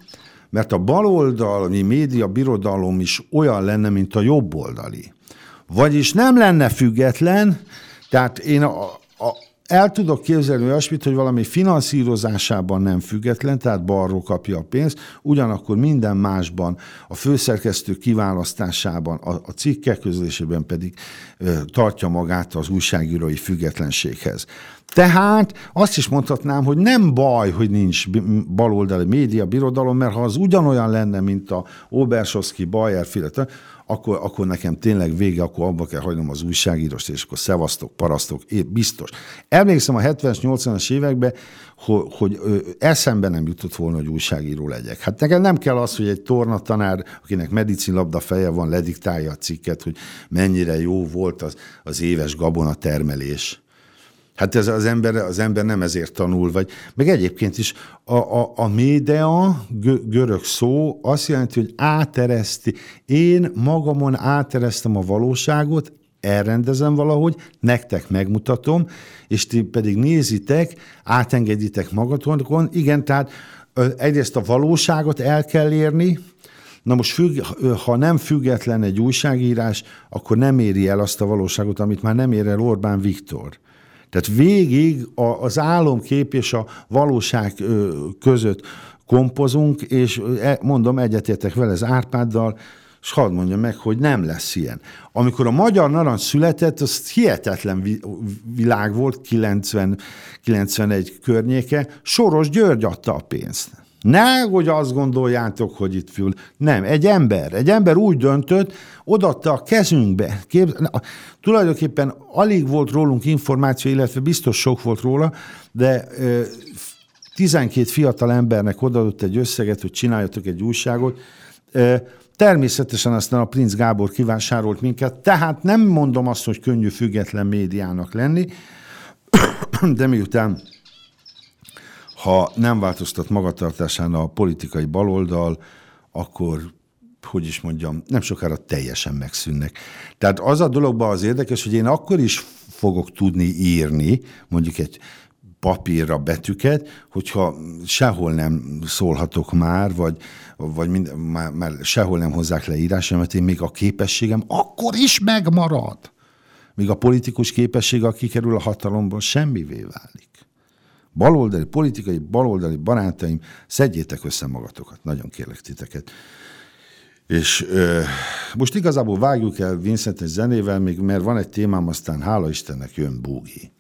mert a baloldali média birodalom is olyan lenne, mint a jobboldali. Vagyis nem lenne független, tehát én a, a, el tudok képzelni olyasmit, hogy valami finanszírozásában nem független, tehát balról kapja a pénzt, ugyanakkor minden másban, a főszerkesztő kiválasztásában, a, a cikkek közlésében pedig ö, tartja magát az újságírói függetlenséghez. Tehát azt is mondhatnám, hogy nem baj, hogy nincs baloldali média birodalom, mert ha az ugyanolyan lenne, mint a Obersowski, Bayer, Filet, akkor, akkor nekem tényleg vége, akkor abba kell hagynom az újságírost, és akkor szevasztok, parasztok, épp biztos. Emlékszem a 70-es, 80-as években, hogy, hogy eszembe nem jutott volna, hogy újságíró legyek. Hát nekem nem kell az, hogy egy tornatanár, akinek medicinlabda feje van, lediktálja a cikket, hogy mennyire jó volt az, az éves gabona termelés. Hát ez az ember, az ember nem ezért tanul, vagy meg egyébként is a, a, a média, gö, görög szó, azt jelenti, hogy átereszti. Én magamon áteresztem a valóságot, elrendezem valahogy, nektek megmutatom, és ti pedig nézitek, átengeditek magatokon. Igen, tehát egyrészt a valóságot el kell érni, Na most, függ, ha nem független egy újságírás, akkor nem éri el azt a valóságot, amit már nem ér el Orbán Viktor. Tehát végig az álomkép és a valóság között kompozunk, és e, mondom, egyetértek vele az Árpáddal, és hadd mondjam meg, hogy nem lesz ilyen. Amikor a Magyar Narancs született, az hihetetlen vi- világ volt, 90, 91 környéke, Soros György adta a pénzt. Ne, hogy azt gondoljátok, hogy itt fül. Nem, egy ember. Egy ember úgy döntött, odatta a kezünkbe. Kép... Na, tulajdonképpen alig volt rólunk információ, illetve biztos sok volt róla, de ö, 12 fiatal embernek odaadott egy összeget, hogy csináljatok egy újságot. Ö, Természetesen aztán a Prince Gábor kivásárolt minket, tehát nem mondom azt, hogy könnyű független médiának lenni, (coughs) de miután ha nem változtat magatartásán a politikai baloldal, akkor hogy is mondjam, nem sokára teljesen megszűnnek. Tehát az a dologban az érdekes, hogy én akkor is fogok tudni írni, mondjuk egy papírra betűket, hogyha sehol nem szólhatok már, vagy, vagy mind, már, már sehol nem hozzák le írásomat, én még a képességem akkor is megmarad. Míg a politikus képessége, aki kerül a hatalomból, semmivé válik. Baloldali, politikai, baloldali barátaim, szedjétek össze magatokat, nagyon kérlek titeket. És ö, most igazából vágjuk el Vincent egy zenével, még, mert van egy témám, aztán hála Istennek jön Búgi.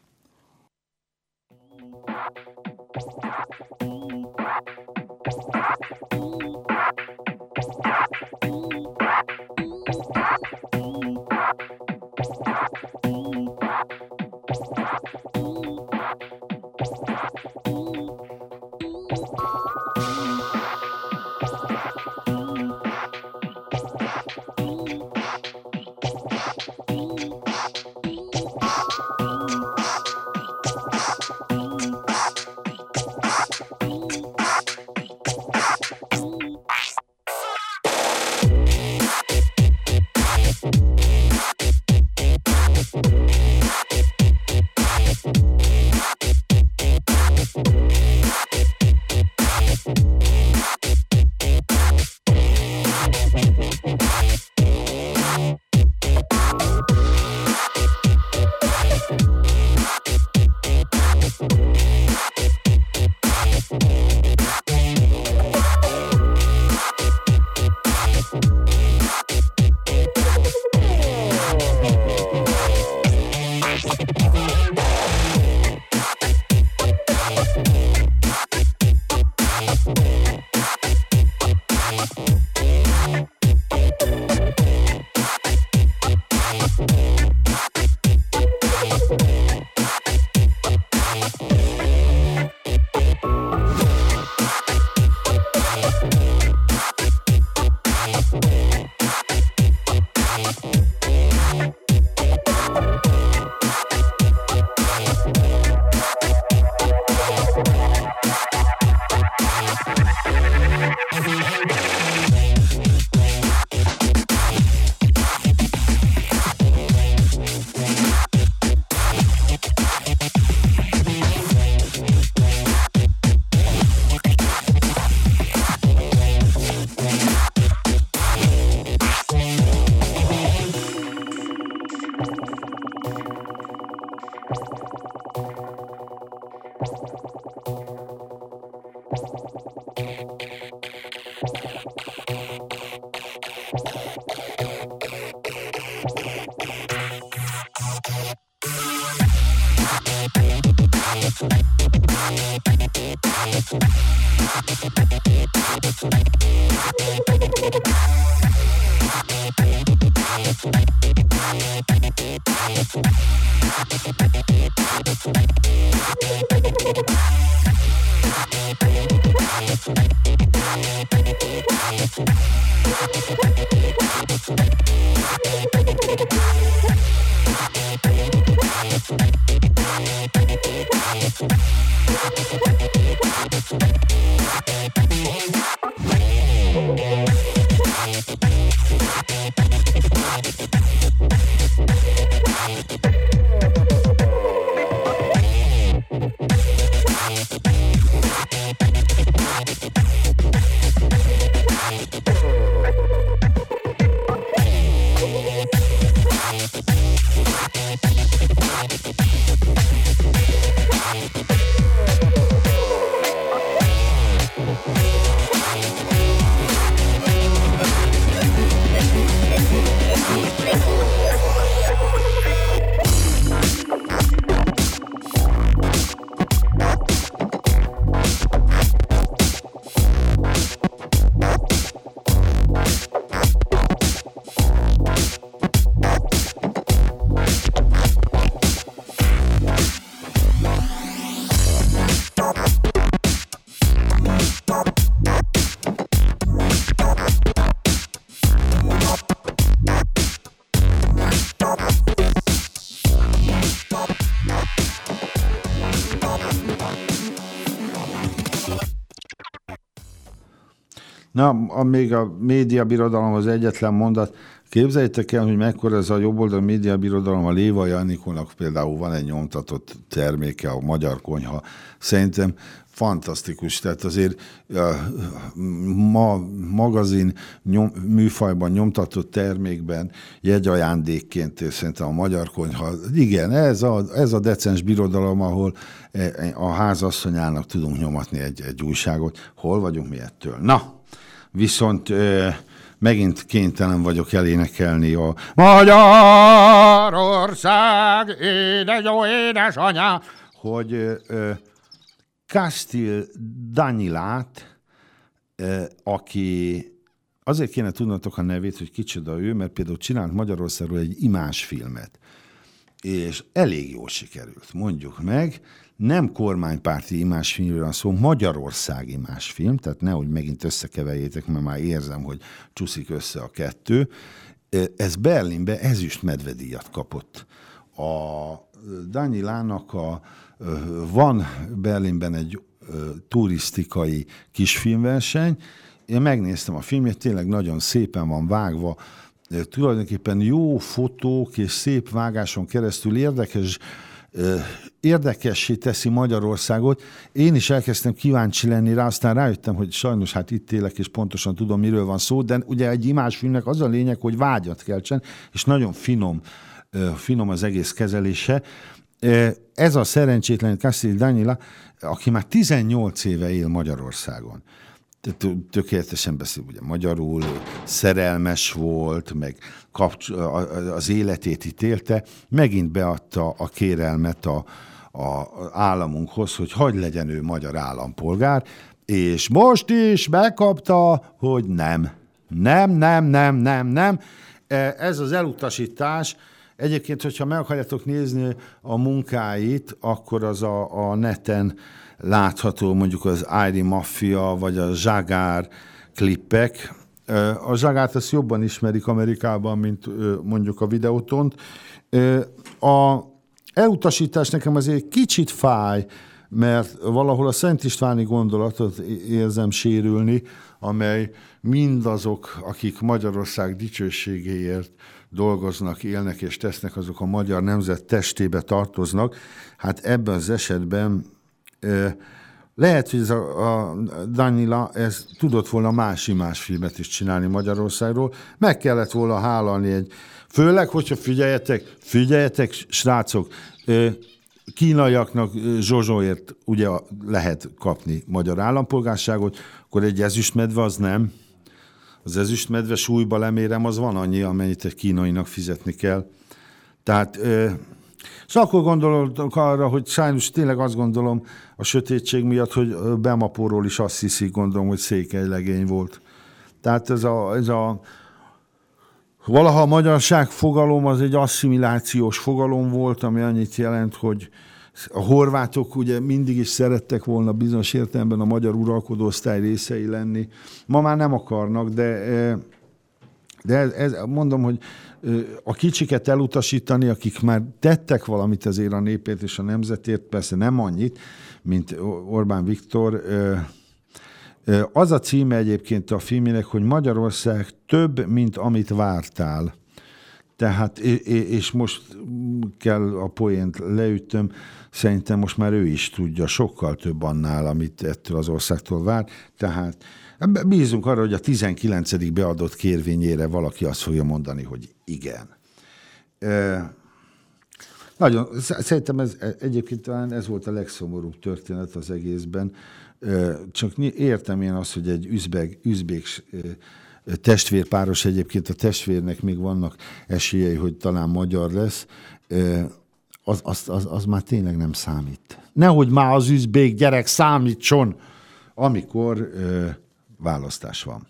Na, a, még a médiabirodalom az egyetlen mondat. Képzeljétek el, hogy mekkora ez a jobboldal médiabirodalom. A Léva Janikónak például van egy nyomtatott terméke, a Magyar Konyha. Szerintem fantasztikus. Tehát azért ma magazin nyom, műfajban nyomtatott termékben jegyajándékként és szerintem a Magyar Konyha. Igen, ez a, ez a decens birodalom, ahol e, a házasszonyának tudunk nyomatni egy, egy újságot. Hol vagyunk mi ettől? Na, viszont ö, megint kénytelen vagyok elénekelni a Magyarország, édes jó édesanyám, hogy ö, Kastil Danilát, ö, aki azért kéne tudnatok a nevét, hogy kicsoda ő, mert például csinált Magyarországról egy imásfilmet, és elég jól sikerült, mondjuk meg, nem kormánypárti imásfilmről van szó, Magyarország imásfilm, tehát nehogy megint összekeverjétek, mert már érzem, hogy csúszik össze a kettő. Ez Berlinbe ezüst medvedíjat kapott. A Danilának a, van Berlinben egy turisztikai kisfilmverseny, én megnéztem a filmjét, tényleg nagyon szépen van vágva, tulajdonképpen jó fotók és szép vágáson keresztül érdekes érdekessé teszi Magyarországot. Én is elkezdtem kíváncsi lenni rá, aztán rájöttem, hogy sajnos hát itt élek, és pontosan tudom, miről van szó, de ugye egy imásfilmnek az a lényeg, hogy vágyat keltsen, és nagyon finom, finom az egész kezelése. Ez a szerencsétlen Cassil Danila, aki már 18 éve él Magyarországon tökéletesen beszél, ugye magyarul, szerelmes volt, meg kapcs- az életét ítélte, megint beadta a kérelmet a, a államunkhoz, hogy hagy legyen ő magyar állampolgár, és most is megkapta, hogy nem. Nem, nem, nem, nem, nem. E, ez az elutasítás, Egyébként, hogyha meg akarjátok nézni a munkáit, akkor az a, a neten látható mondjuk az Airi Mafia, vagy a Zságár klippek. A Zsagárt ezt jobban ismerik Amerikában, mint mondjuk a videótont. A elutasítás nekem azért kicsit fáj, mert valahol a Szent Istváni gondolatot érzem sérülni, amely mindazok, akik Magyarország dicsőségéért dolgoznak, élnek és tesznek, azok a magyar nemzet testébe tartoznak. Hát ebben az esetben lehet, hogy ez a, a Danila ez tudott volna más más filmet is csinálni Magyarországról, meg kellett volna hálalni egy, főleg, hogyha figyeljetek, figyeljetek, srácok, kínaiaknak Zsozsóért ugye lehet kapni magyar állampolgárságot, akkor egy ezüstmedve az nem. Az ezüstmedve súlyba lemérem, az van annyi, amennyit egy kínainak fizetni kell. Tehát És akkor gondolok arra, hogy sajnos tényleg azt gondolom a sötétség miatt, hogy Bemapóról is azt hiszik, gondolom, hogy székely legény volt. Tehát ez a, ez a valaha a magyarság fogalom az egy asszimilációs fogalom volt, ami annyit jelent, hogy a horvátok ugye mindig is szerettek volna bizonyos értelemben a magyar uralkodó osztály részei lenni. Ma már nem akarnak, de de ez, ez, mondom, hogy a kicsiket elutasítani, akik már tettek valamit azért a népért és a nemzetért, persze nem annyit, mint Orbán Viktor, az a címe egyébként a filmének, hogy Magyarország több, mint amit vártál. Tehát, és most kell a poént leütöm, szerintem most már ő is tudja, sokkal több annál, amit ettől az országtól vár. Tehát bízunk arra, hogy a 19. beadott kérvényére valaki azt fogja mondani, hogy igen. E, nagyon, sz- szerintem ez egyébként talán ez volt a legszomorúbb történet az egészben. E, csak értem én azt, hogy egy üzbeg, üzbék e, testvérpáros egyébként a testvérnek még vannak esélyei, hogy talán magyar lesz, az, az, az, az már tényleg nem számít. Nehogy már az üzbék gyerek számítson, amikor ö, választás van.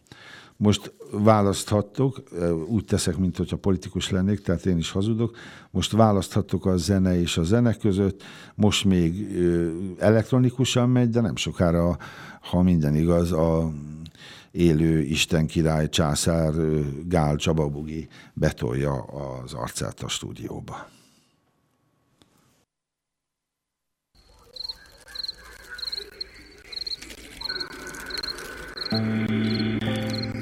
Most választhattok, úgy teszek, mint hogyha politikus lennék, tehát én is hazudok, most választhattok a zene és a zene között, most még elektronikusan megy, de nem sokára, ha minden igaz, a élő Isten király császár Gál Csababugi betolja az arcát a stúdióba. Thank.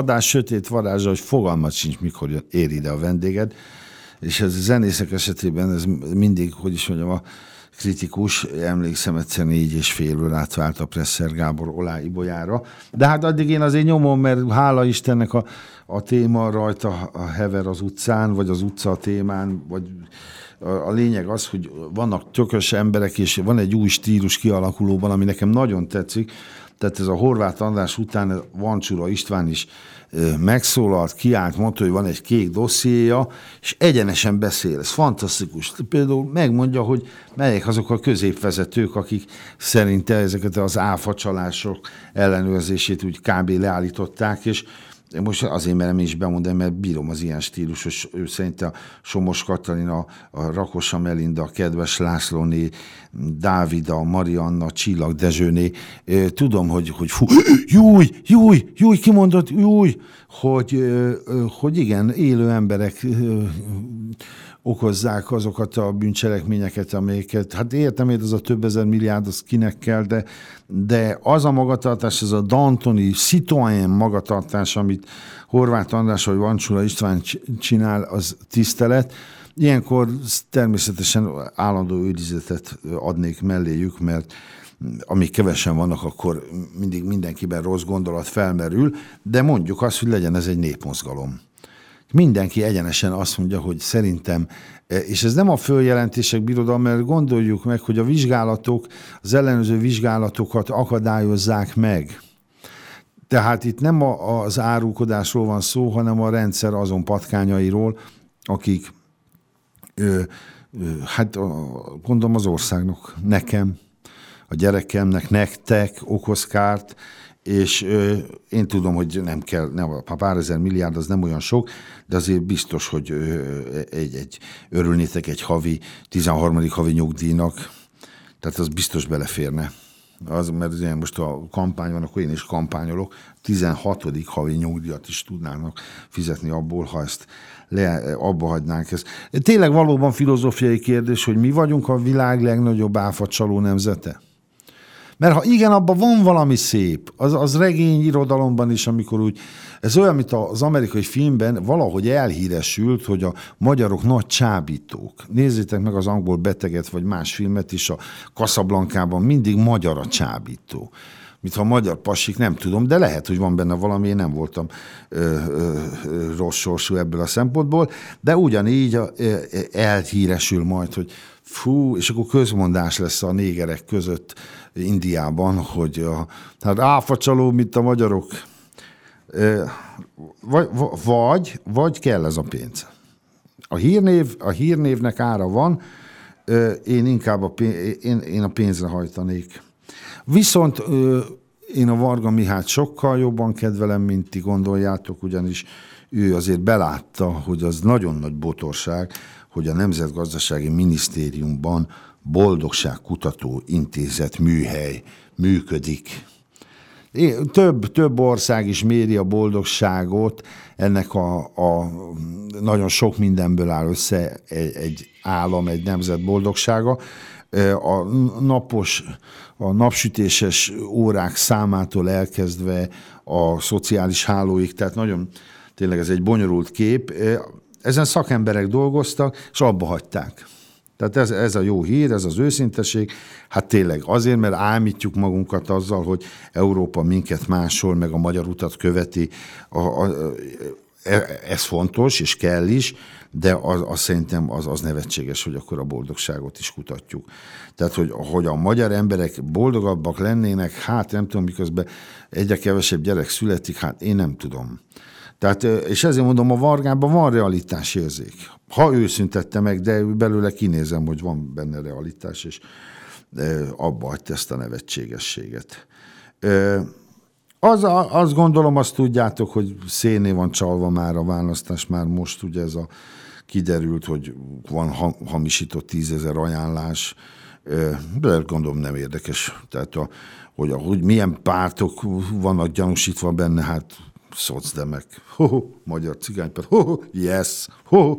Adás sötét varázsa, hogy fogalmat sincs, mikor ér ide a vendéged, és ez a zenészek esetében ez mindig, hogy is mondjam, a kritikus, emlékszem egyszer négy és fél órát átvált a Presser Gábor Olá Ibolyára, de hát addig én azért nyomom, mert hála Istennek a, a téma rajta a hever az utcán, vagy az utca a témán, vagy a lényeg az, hogy vannak tökös emberek, és van egy új stílus kialakulóban, ami nekem nagyon tetszik, tehát ez a Horváth András után Vancsura István is megszólalt, kiállt, mondta, hogy van egy kék dossziéja, és egyenesen beszél. Ez fantasztikus. Például megmondja, hogy melyek azok a középvezetők, akik szerinte ezeket az áfacsalások ellenőrzését úgy kb. leállították, és most azért merem is bemondani, mert bírom az ilyen stílusos, ő szerint a Somos Katalina, a Rakosa Melinda, a kedves Lászlóné, Dávida, Marianna, Csillag Dezsőné. Tudom, hogy, hogy fú, (clears throat) júj, júj, júj, kimondott, júj, hogy, hogy igen, élő emberek okozzák azokat a bűncselekményeket, amelyeket, hát értem, hogy ez a több ezer milliárd, az kinek kell, de, de az a magatartás, ez a Dantoni, Citroen magatartás, amit Horváth András vagy Vancsula István csinál, az tisztelet. Ilyenkor természetesen állandó őrizetet adnék melléjük, mert amíg kevesen vannak, akkor mindig mindenkiben rossz gondolat felmerül, de mondjuk azt, hogy legyen ez egy népmozgalom. Mindenki egyenesen azt mondja, hogy szerintem, e, és ez nem a följelentések birodalma, mert gondoljuk meg, hogy a vizsgálatok, az ellenőrző vizsgálatokat akadályozzák meg. Tehát itt nem a, az árulkodásról van szó, hanem a rendszer azon patkányairól, akik, ö, ö, hát gondolom az országnak, nekem, a gyerekemnek, nektek okoz kárt, és ö, én tudom, hogy nem kell, nem, a pár ezer milliárd az nem olyan sok, de azért biztos, hogy ö, egy, egy, örülnétek egy havi, 13. havi nyugdíjnak, tehát az biztos beleférne. Az, mert ugye most a kampány van, akkor én is kampányolok, 16. havi nyugdíjat is tudnának fizetni abból, ha ezt le, abba hagynánk ezt. Tényleg valóban filozófiai kérdés, hogy mi vagyunk a világ legnagyobb áfacsaló nemzete? Mert ha igen, abban van valami szép, az, az regény irodalomban is, amikor úgy, ez olyan, mint az amerikai filmben valahogy elhíresült, hogy a magyarok nagy csábítók. Nézzétek meg az angol beteget, vagy más filmet is, a Kaszablankában mindig magyar a csábító. Mintha a magyar pasik, nem tudom, de lehet, hogy van benne valami, én nem voltam ö, ö, rossz sorsú ebből a szempontból, de ugyanígy ö, ö, elhíresül majd, hogy fú, és akkor közmondás lesz a négerek között Indiában, hogy a, hát áfacsaló, mint a magyarok. Vagy, vagy, vagy kell ez a pénz. A hírnév, a hírnévnek ára van, én inkább a, pénz, én, én a pénzre hajtanék. Viszont én a Varga Mihályt sokkal jobban kedvelem, mint ti gondoljátok, ugyanis ő azért belátta, hogy az nagyon nagy botorság, hogy a Nemzetgazdasági Minisztériumban boldogságkutató intézet műhely működik. Több, több ország is méri a boldogságot, ennek a, a nagyon sok mindenből áll össze egy, egy állam, egy nemzet boldogsága. A napos, a napsütéses órák számától elkezdve a szociális hálóig, tehát nagyon tényleg ez egy bonyolult kép. Ezen szakemberek dolgoztak, és abba hagyták. Tehát ez, ez a jó hír, ez az őszinteség. Hát tényleg azért, mert álmítjuk magunkat azzal, hogy Európa minket másol, meg a magyar utat követi. A, a, a, ez fontos, és kell is, de az, az szerintem az, az nevetséges, hogy akkor a boldogságot is kutatjuk. Tehát, hogy, hogy a magyar emberek boldogabbak lennének, hát nem tudom, miközben egyre kevesebb gyerek születik, hát én nem tudom. Tehát, és ezért mondom, a Vargában van realitás érzék. Ha ő meg, de belőle kinézem, hogy van benne realitás, és abba hagyta ezt a nevetségességet. Az, azt gondolom, azt tudjátok, hogy széné van csalva már a választás, már most ugye ez a kiderült, hogy van hamisított tízezer ajánlás, de gondolom nem érdekes. Tehát, a, hogy, hogy milyen pártok vannak gyanúsítva benne, hát szocdemek, ho, ho, magyar cigánypárt, ho, ho, yes, ho, ho.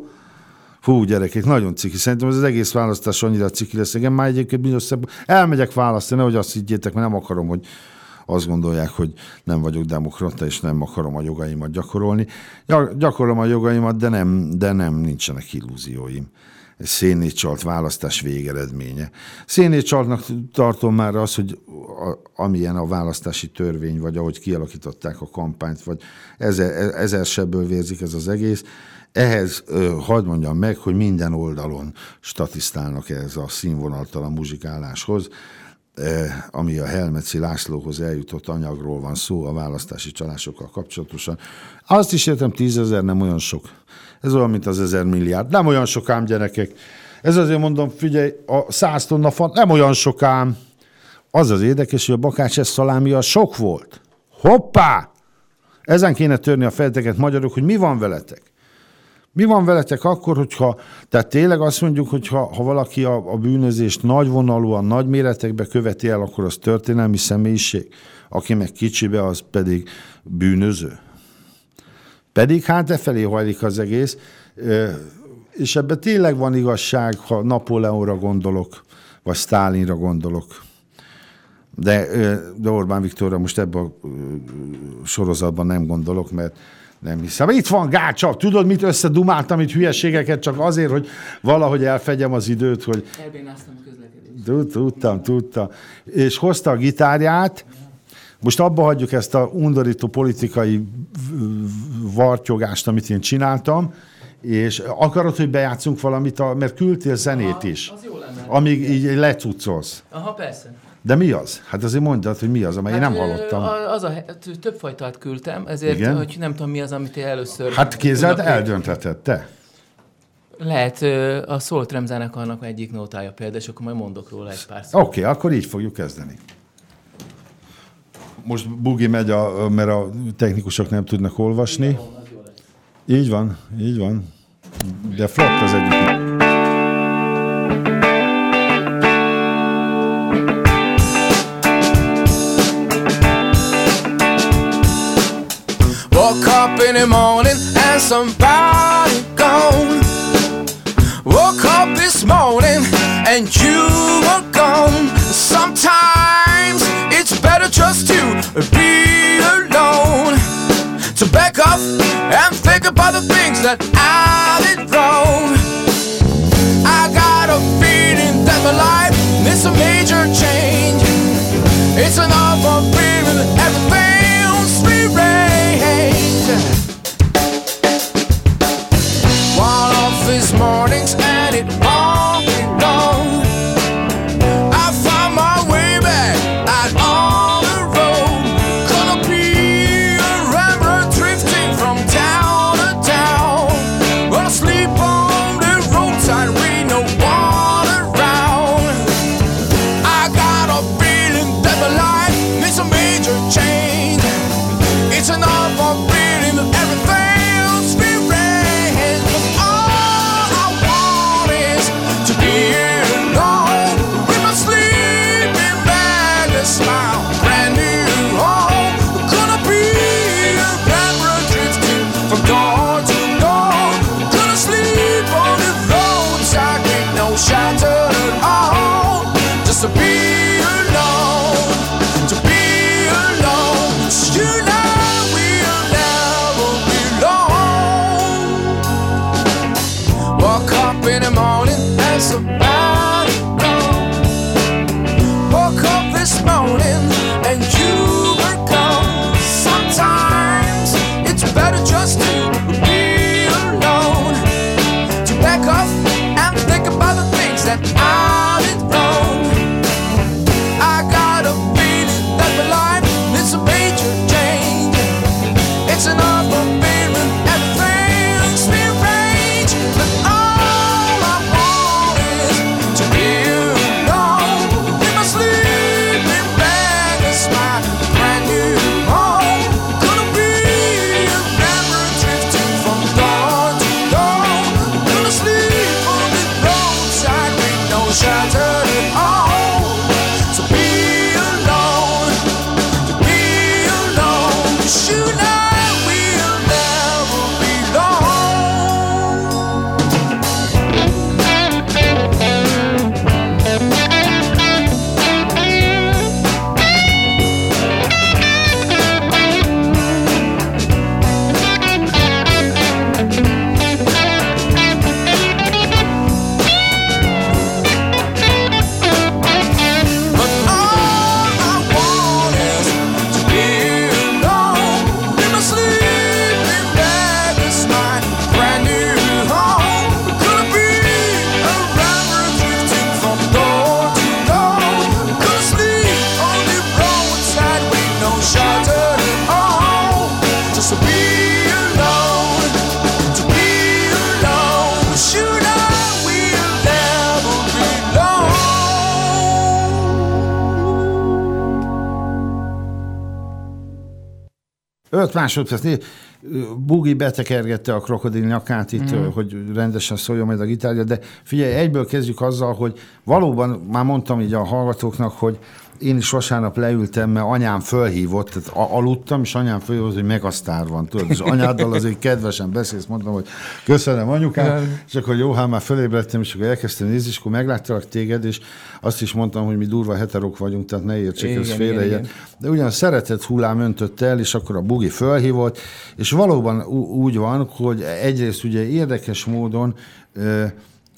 Hú, gyerekek, nagyon ciki. Szerintem ez az egész választás annyira ciki lesz. Igen, már egyébként mindössze elmegyek választani, nehogy azt higgyétek, mert nem akarom, hogy azt gondolják, hogy nem vagyok demokrata, és nem akarom a jogaimat gyakorolni. Ja, gyakorolom a jogaimat, de nem, de nem nincsenek illúzióim. Ez szénét csalt választás végeredménye. Szénét csaltnak tartom már az, hogy a, amilyen a választási törvény, vagy ahogy kialakították a kampányt, vagy ezer, ezer sebből vérzik ez az egész. Ehhez ö, hadd mondjam meg, hogy minden oldalon statisztálnak ez a színvonaltalan muzsikáláshoz, eh, ami a Helmeci Lászlóhoz eljutott anyagról van szó a választási csalásokkal kapcsolatosan. Azt is értem, tízezer nem olyan sok. Ez olyan, mint az ezer milliárd. Nem olyan sokám, gyerekek. Ez azért mondom, figyelj, a száz tonna fan nem olyan sokám. Az az érdekes, hogy a bakács szalámi az sok volt. Hoppá! Ezen kéne törni a fejeteket magyarok, hogy mi van veletek. Mi van veletek akkor, hogyha, tehát tényleg azt mondjuk, hogy ha, valaki a, a bűnözést nagyvonalúan, nagy méretekbe követi el, akkor az történelmi személyiség, aki meg kicsibe, az pedig bűnöző. Pedig hát e felé hajlik az egész, és ebben tényleg van igazság, ha Napóleonra gondolok, vagy Sztálinra gondolok. De, de Orbán Viktorra most ebben a sorozatban nem gondolok, mert nem hiszem. Itt van Gácsa, tudod, mit összedumáltam itt hülyeségeket, csak azért, hogy valahogy elfegyem az időt, hogy Elbénáztam a közlekedést. Tud- Tudtam, tudtam. És hozta a gitárját, most abba hagyjuk ezt a undorító politikai vartyogást, amit én csináltam, és akarod, hogy bejátszunk valamit, a, mert küldtél zenét Aha, is, az jó lenne. amíg így lecucolsz. Aha, persze. De mi az? Hát azért mondjad, hogy mi az, amely én nem ö, hallottam. Az a, he- t- több fajtát küldtem, ezért, Igen? hogy nem tudom mi az, amit én először... Hát tudok- eldöntheted, te. Lehet a Soul Tram zenekarnak egyik nótája például, és akkor majd mondok róla egy pár szót. Oké, okay, akkor így fogjuk kezdeni. Most Bugi megy, a, mert a technikusok nem tudnak olvasni. Így van, így van. De flott az egyik. Woke up in the morning and somebody gone. Woke up this morning and you were gone. Sometimes better just to be alone. To back up and think about the things that I did wrong. I got a feeling that my life needs a major change. It's enough of feeling that Öt másodperc. Bugi betekergette a krokodil nyakát itt, mm. hogy rendesen szóljon majd a gitárja, de figyelj, egyből kezdjük azzal, hogy valóban már mondtam így a hallgatóknak, hogy én is vasárnap leültem, mert anyám fölhívott, tehát aludtam, és anyám fölhívott, hogy megasztár van, tudod, és anyáddal azért kedvesen beszélsz, mondtam, hogy köszönöm anyukám, és akkor jó, hát már fölébredtem, és akkor elkezdtem nézni, és akkor megláttalak téged, és azt is mondtam, hogy mi durva heterok vagyunk, tehát ne értsék Igen, ez igen, félre. De ugyan szeretett hullám öntött el, és akkor a bugi fölhívott, és valóban úgy van, hogy egyrészt ugye érdekes módon ö,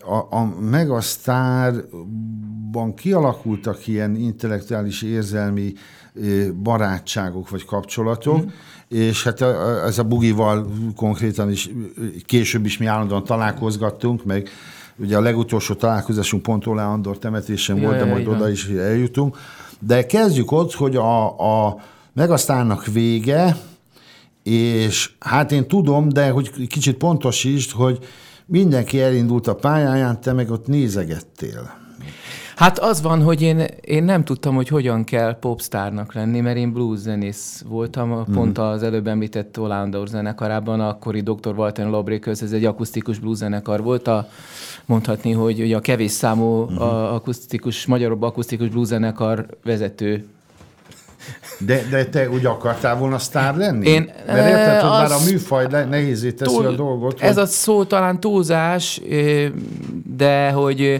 a, a Megasztárban kialakultak ilyen intellektuális érzelmi barátságok vagy kapcsolatok, mm. és hát ez a bugival konkrétan is később is mi állandóan találkozgattunk, meg ugye a legutolsó találkozásunk pont Olá Andor temetésen Ja, volt, de ja, majd van. oda is eljutunk. De kezdjük ott, hogy a, a Megasztárnak vége, és hát én tudom, de hogy kicsit pontosítsd, hogy mindenki elindult a pályáján, te meg ott nézegettél. Hát az van, hogy én, én nem tudtam, hogy hogyan kell popstárnak lenni, mert én blues zenész voltam, mm. pont az előbb említett Olandor zenekarában, akkori Dr. Walter Lawbreakers, ez egy akusztikus blues zenekar volt, a, mondhatni, hogy ugye a kevés számú mm. a akusztikus, magyarobb akusztikus blues zenekar vezető De, de te úgy akartál volna sztár lenni? Én, Mert érted, hogy eh, már a az- műfaj nehézé teszi Túl- a dolgot. Ez hogy... a szó talán túlzás, ö, de hogy ö,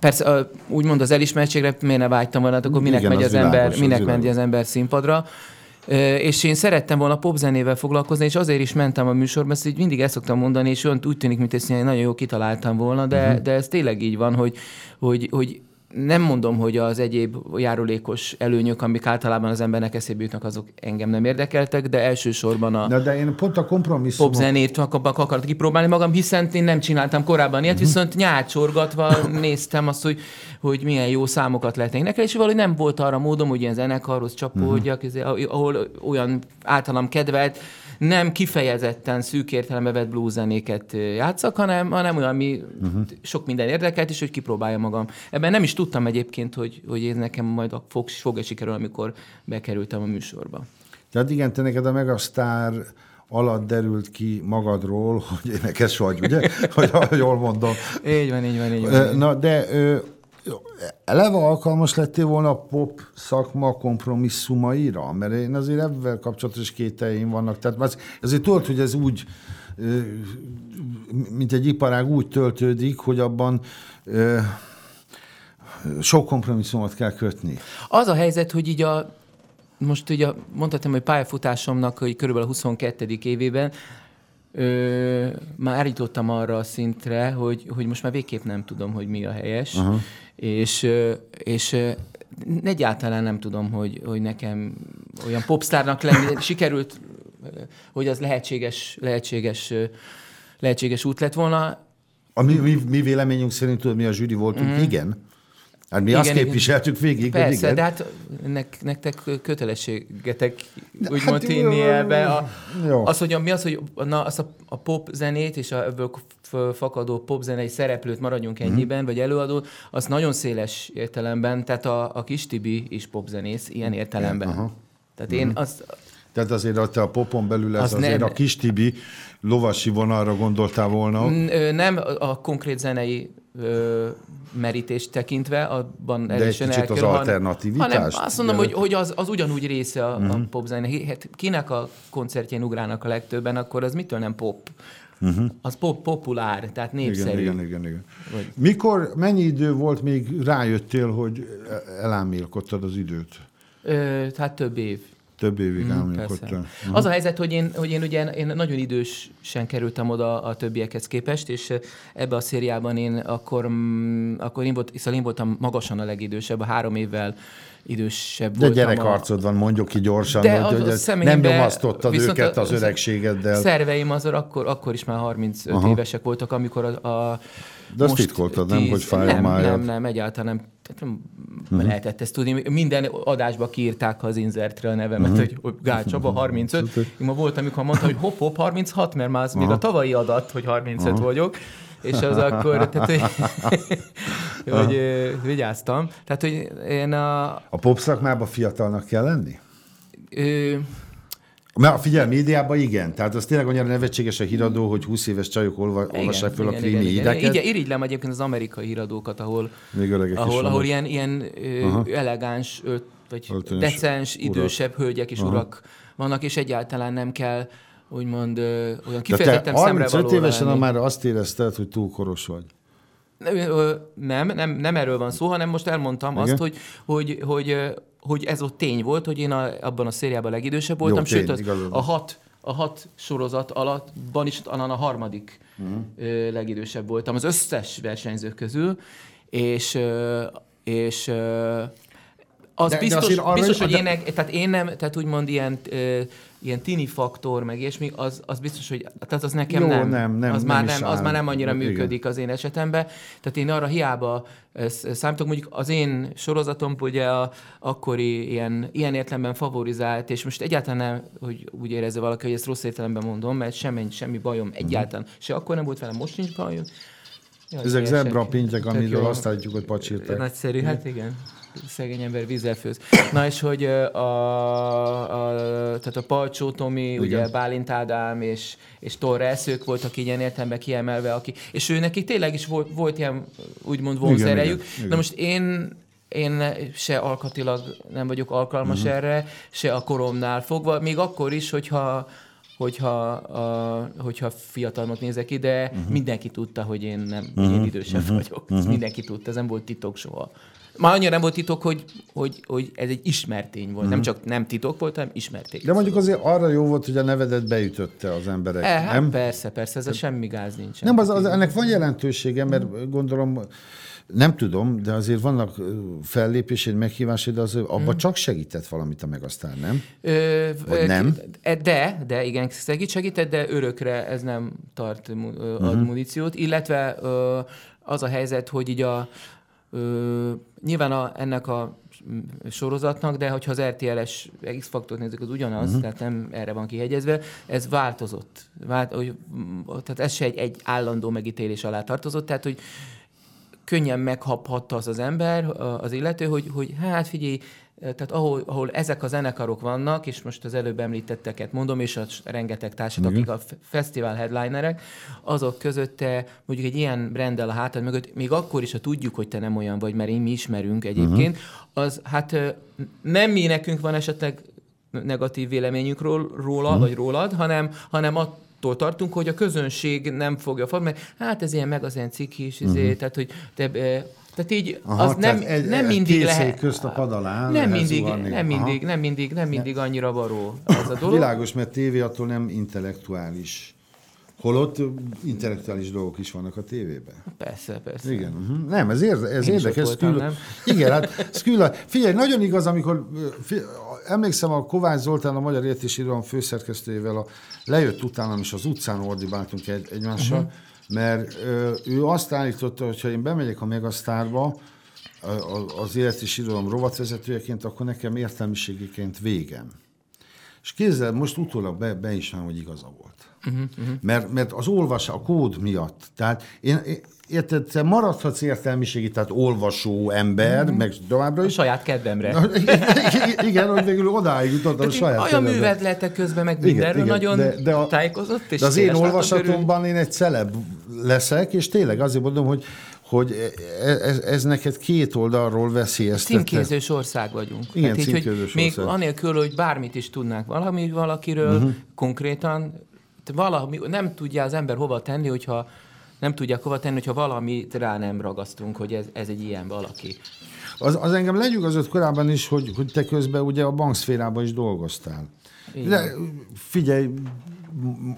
persze úgymond az elismertségre miért ne vágytam volna, hát akkor minek Igen, megy az az, ember, világos, az minek megy világos. az ember színpadra. És én szerettem volna popzenével foglalkozni, és azért is mentem a műsorba, ezt így mindig ezt szoktam mondani, és olyan úgy tűnik, mint ezt nagyon jó kitaláltam volna, de, uh-huh. de ez tényleg így van, hogy, hogy, hogy nem mondom, hogy az egyéb járulékos előnyök, amik általában az embernek eszébe jutnak, azok engem nem érdekeltek, de elsősorban a Na, de én pont a kompromisszumok... popzenét ak- ak- akartam kipróbálni magam, hiszen én nem csináltam korábban ilyet, Mhm. viszont nyálcsorgatva (laughs) néztem azt, hogy, hogy milyen jó számokat lehet énekelni, és valahogy nem volt arra módom, hogy ilyen zenekarhoz csapódjak, Mhm. uh ahol olyan általam kedvelt, nem kifejezetten szűk értelembe vett blues zenéket játszak, hanem, hanem olyan, ami uh-huh. sok minden érdekelt, és hogy kipróbálja magam. Ebben nem is tudtam egyébként, hogy, hogy ez nekem majd a- fog, fog-e sikerülni, amikor bekerültem a műsorba. Tehát igen, te neked a Megasztár alatt derült ki magadról, hogy énekes vagy, ugye? (laughs) hogy, jól mondom. Így van, így van, így van. Na, de ö, eleve alkalmas lettél volna a pop szakma kompromisszumaira? Mert én azért ebben kapcsolatos kételjeim vannak. Tehát az- azért tudod, hogy ez úgy, mint egy iparág úgy töltődik, hogy abban sok kompromisszumot kell kötni. Az a helyzet, hogy így a, most ugye mondhatom, hogy pályafutásomnak, hogy körülbelül a 22. évében ö, már állítottam arra a szintre, hogy, hogy most már végképp nem tudom, hogy mi a helyes, Aha. És, és egyáltalán nem tudom, hogy, hogy nekem olyan popstárnak lenni (coughs) sikerült, hogy az lehetséges, lehetséges, lehetséges út lett volna. A mi, mi, mi véleményünk szerint, tudod, mi a zsűri voltunk, mm. igen. Hát mi Igen, azt igen. képviseltük végig, hogy Persze, igen. de hát nek, nektek kötelességetek úgymond hát hinni jó, ebbe. A, jó. az, hogy mi az, hogy na, az a, a pop zenét és a, ebből fakadó pop zenei szereplőt maradjunk Mhm. ennyiben, vagy előadó, az nagyon széles értelemben, tehát a, a kis Tibi is popzenész, ilyen értelemben. Aha. Tehát én Mhm. azt, Tehát azért a, te a popon belül ez Az azért nem- a kis Tibi lovasi vonalra gondoltál volna. Nem a konkrét zenei ö, merítést tekintve, abban De egy kicsit az elkerül, hanem- alternativitást Hanem azt mondom, hogy, hogy az, az ugyanúgy része a, Mhm. a popzene. Hát kinek a koncertjén ugrálnak a legtöbben, akkor az mitől nem pop? Uh-huh. Az pop, populár, tehát Igen, népszerű. igen, igen, igen. Vagy- Mikor, mennyi idő volt, még rájöttél, hogy elámélkodtad az időt? Ö, hát több év. Több évig Mm, persze. Mhm. Az a helyzet, hogy én, hogy én ugye én nagyon idősen kerültem oda a többiekhez képest, és ebbe a szériában én akkor, mm, akkor én, volt, szóval én voltam magasan a legidősebb, a három évvel idősebb De gyerekarcod van, mondjuk ki gyorsan, De hogy, az- hogy a nem nyomasztottad őket a- az öregségeddel. Szerveim azok akkor, akkor is már 35 Aha. Évesek voltak, amikor a, a De azt titkoltad, nem, hogy fáj a nem, májad? nem, nem, egyáltalán nem. Tehát nem Mhm. lehetett ezt tudni. Minden adásba kiírták az inzertre a nevemet, Mhm. hogy, Gál Csaba 35. Én ma volt, amikor mondta, hogy hopp, hopp, 36, mert már az még Aha. a tavalyi adat, hogy 35 Aha. vagyok. És az akkor, tehát, hogy, (laughs) hogy vigyáztam. Tehát, hogy én a, A pop szakmában fiatalnak kell lenni? Ö, Mert figyelj, médiában igen. Tehát az tényleg annyira nevetséges a híradó, hogy 20 éves csajok olva, olvassák fel a krími híreket. Igen, irigylem egyébként az amerikai híradókat, ahol, Még ahol, vannak. ahol ilyen, ilyen Aha. elegáns, ö, vagy Öltönyös decens, urak. idősebb hölgyek és Aha. urak vannak, és egyáltalán nem kell úgymond ö, olyan De te kifejezetten szemre 35 való évesen lenni. már azt érezted, hogy túl koros vagy. Nem, nem, nem erről van szó, hanem most elmondtam Igen? azt, hogy, hogy, hogy, hogy ez ott tény volt, hogy én a, abban a szériában legidősebb voltam, tény, sőt az, igazad van. a hat a hat sorozat alattban is talán a harmadik ö, legidősebb voltam az összes versenyző közül, és, és az De- de biztos, arra biztos is- hogy de- én, tehát én nem, tehát úgymond ilyen, ilyen tini faktor, meg ilyesmi, az, az biztos, hogy tehát az nekem Jó, nem. nem, nem, az, nem már nem, az áll. már nem annyira Igen. működik az én esetemben. Tehát én arra hiába ö, sz- számítok, mondjuk az én sorozatom ugye a akkori ilyen, ilyen értelemben favorizált, és most egyáltalán nem, hogy úgy érezze valaki, hogy ezt rossz értelemben mondom, mert semmi, semmi bajom egyáltalán. Se akkor nem volt velem, most nincs bajom. Jaj, Ezek zebra pintek, tök amiről azt állítjuk, hogy pacsírták. Nagyszerű, hát igen. Szegény ember vízzel főz. Na és hogy a, a, tehát a Palcsó Tomi, Igen. ugye Bálint Ádám és, és Torres, ők voltak ilyen értelemben kiemelve, aki, és ő neki tényleg is volt, volt ilyen úgymond vonzerejük. Na most én én se alkatilag nem vagyok alkalmas uh-huh. erre, se a koromnál fogva, még akkor is, hogyha hogyha, a, hogyha fiatalnak nézek ki, de uh-huh. mindenki tudta, hogy én nem, uh-huh. én Mhm. idősebb Mhm. vagyok. Ezt Mhm. mindenki tudta, ez nem volt titok soha. Már annyira nem volt titok, hogy, hogy, hogy ez egy ismertény volt. Nem Mhm. csak nem titok volt, hanem ismerték. De mondjuk azért arra jó volt, hogy a nevedet beütötte az emberek, E, hát nem? persze, persze, ez a semmi gáz nincs. Nem, az, az, ennek van jelentősége, mert gondolom, nem tudom, de azért vannak ö, fellépéséd, meghívásaid, az abban Mhm. csak segített valamit a Megasztár, nem? Ö, Vagy nem? De, de igen, segít, segített, de örökre ez nem tart, ad Mhm. muníciót. Illetve ö, az a helyzet, hogy így a ö, nyilván a, ennek a sorozatnak, de hogyha az RTL-es X-faktort nézzük, az ugyanaz, Mhm. tehát nem erre van kihegyezve, ez változott. Vált, hogy, tehát ez se egy, egy állandó megítélés alá tartozott, tehát hogy könnyen meghabhatta az az ember, az illető, hogy, hogy hát figyelj, tehát ahol, ahol ezek a zenekarok vannak, és most az előbb említetteket mondom, és a rengeteg társat, akik a fesztivál headlinerek, azok között te mondjuk egy ilyen brendel a hátad mögött, még akkor is, ha tudjuk, hogy te nem olyan vagy, mert én mi ismerünk egyébként, az hát nem mi nekünk van esetleg negatív véleményünk ról- róla, Mhm. vagy rólad, hanem, hanem attól tartunk, hogy a közönség nem fogja fogni, mert hát ez ilyen meg az ilyen cikis, izé, Mhm. tehát hogy te, tehát így Aha, az nem, tehát egy- nem egy mindig két lehet. közt a pad alá nem mindig, zuhanni. nem mindig, nem mindig, nem mindig annyira varó az a dolog. Világos, mert tévé attól nem intellektuális. Holott intellektuális dolgok is vannak a tévében. Persze, persze. Igen. uh-huh. Nem, ez, érde, ez Én érdekes. voltam, Szküla- nem? Igen, hát (laughs) Szküla, figyelj, nagyon igaz, amikor emlékszem, a Kovács Zoltán, a Magyar Értési Irodalom főszerkesztőjével a, lejött utánam, és az utcán ordibáltunk egy, egymással, Mhm. uh-huh. Mert ő azt állította, hogy ha én bemegyek a Megasztárba, az élet és irodalom rovatvezetőjeként, akkor nekem értelmiségiként végem. És kézzel, most utólag be, beismerem, hogy igaza volt. Uh-huh, uh-huh. Mert, mert az olvas a kód miatt. Tehát én, én érted, te maradhatsz értelmiségi, tehát olvasó ember, Mhm. meg továbbra A is. saját kedvemre. Igen, hogy végül odáig jutottad a saját olyan művet lehetek közben, meg mindenről igen, nagyon de- de a- tájékozott, és De az én olvasatomban én egy celeb leszek, és tényleg azért mondom, hogy, hogy ez, ez neked két oldalról veszélyeztette. Címkézős ország vagyunk. Igen, Hát így, hogy címkézős Még ország. anélkül, hogy bármit is tudnánk valami valakiről, uh-huh. konkrétan, valami, nem tudja az ember hova tenni, hogyha nem tudják hova tenni, hogyha valamit rá nem ragasztunk, hogy ez, ez egy ilyen valaki. Az, az engem legyugazott korábban is, hogy, hogy te közben ugye a bankszférában is dolgoztál. Igen. De figyelj,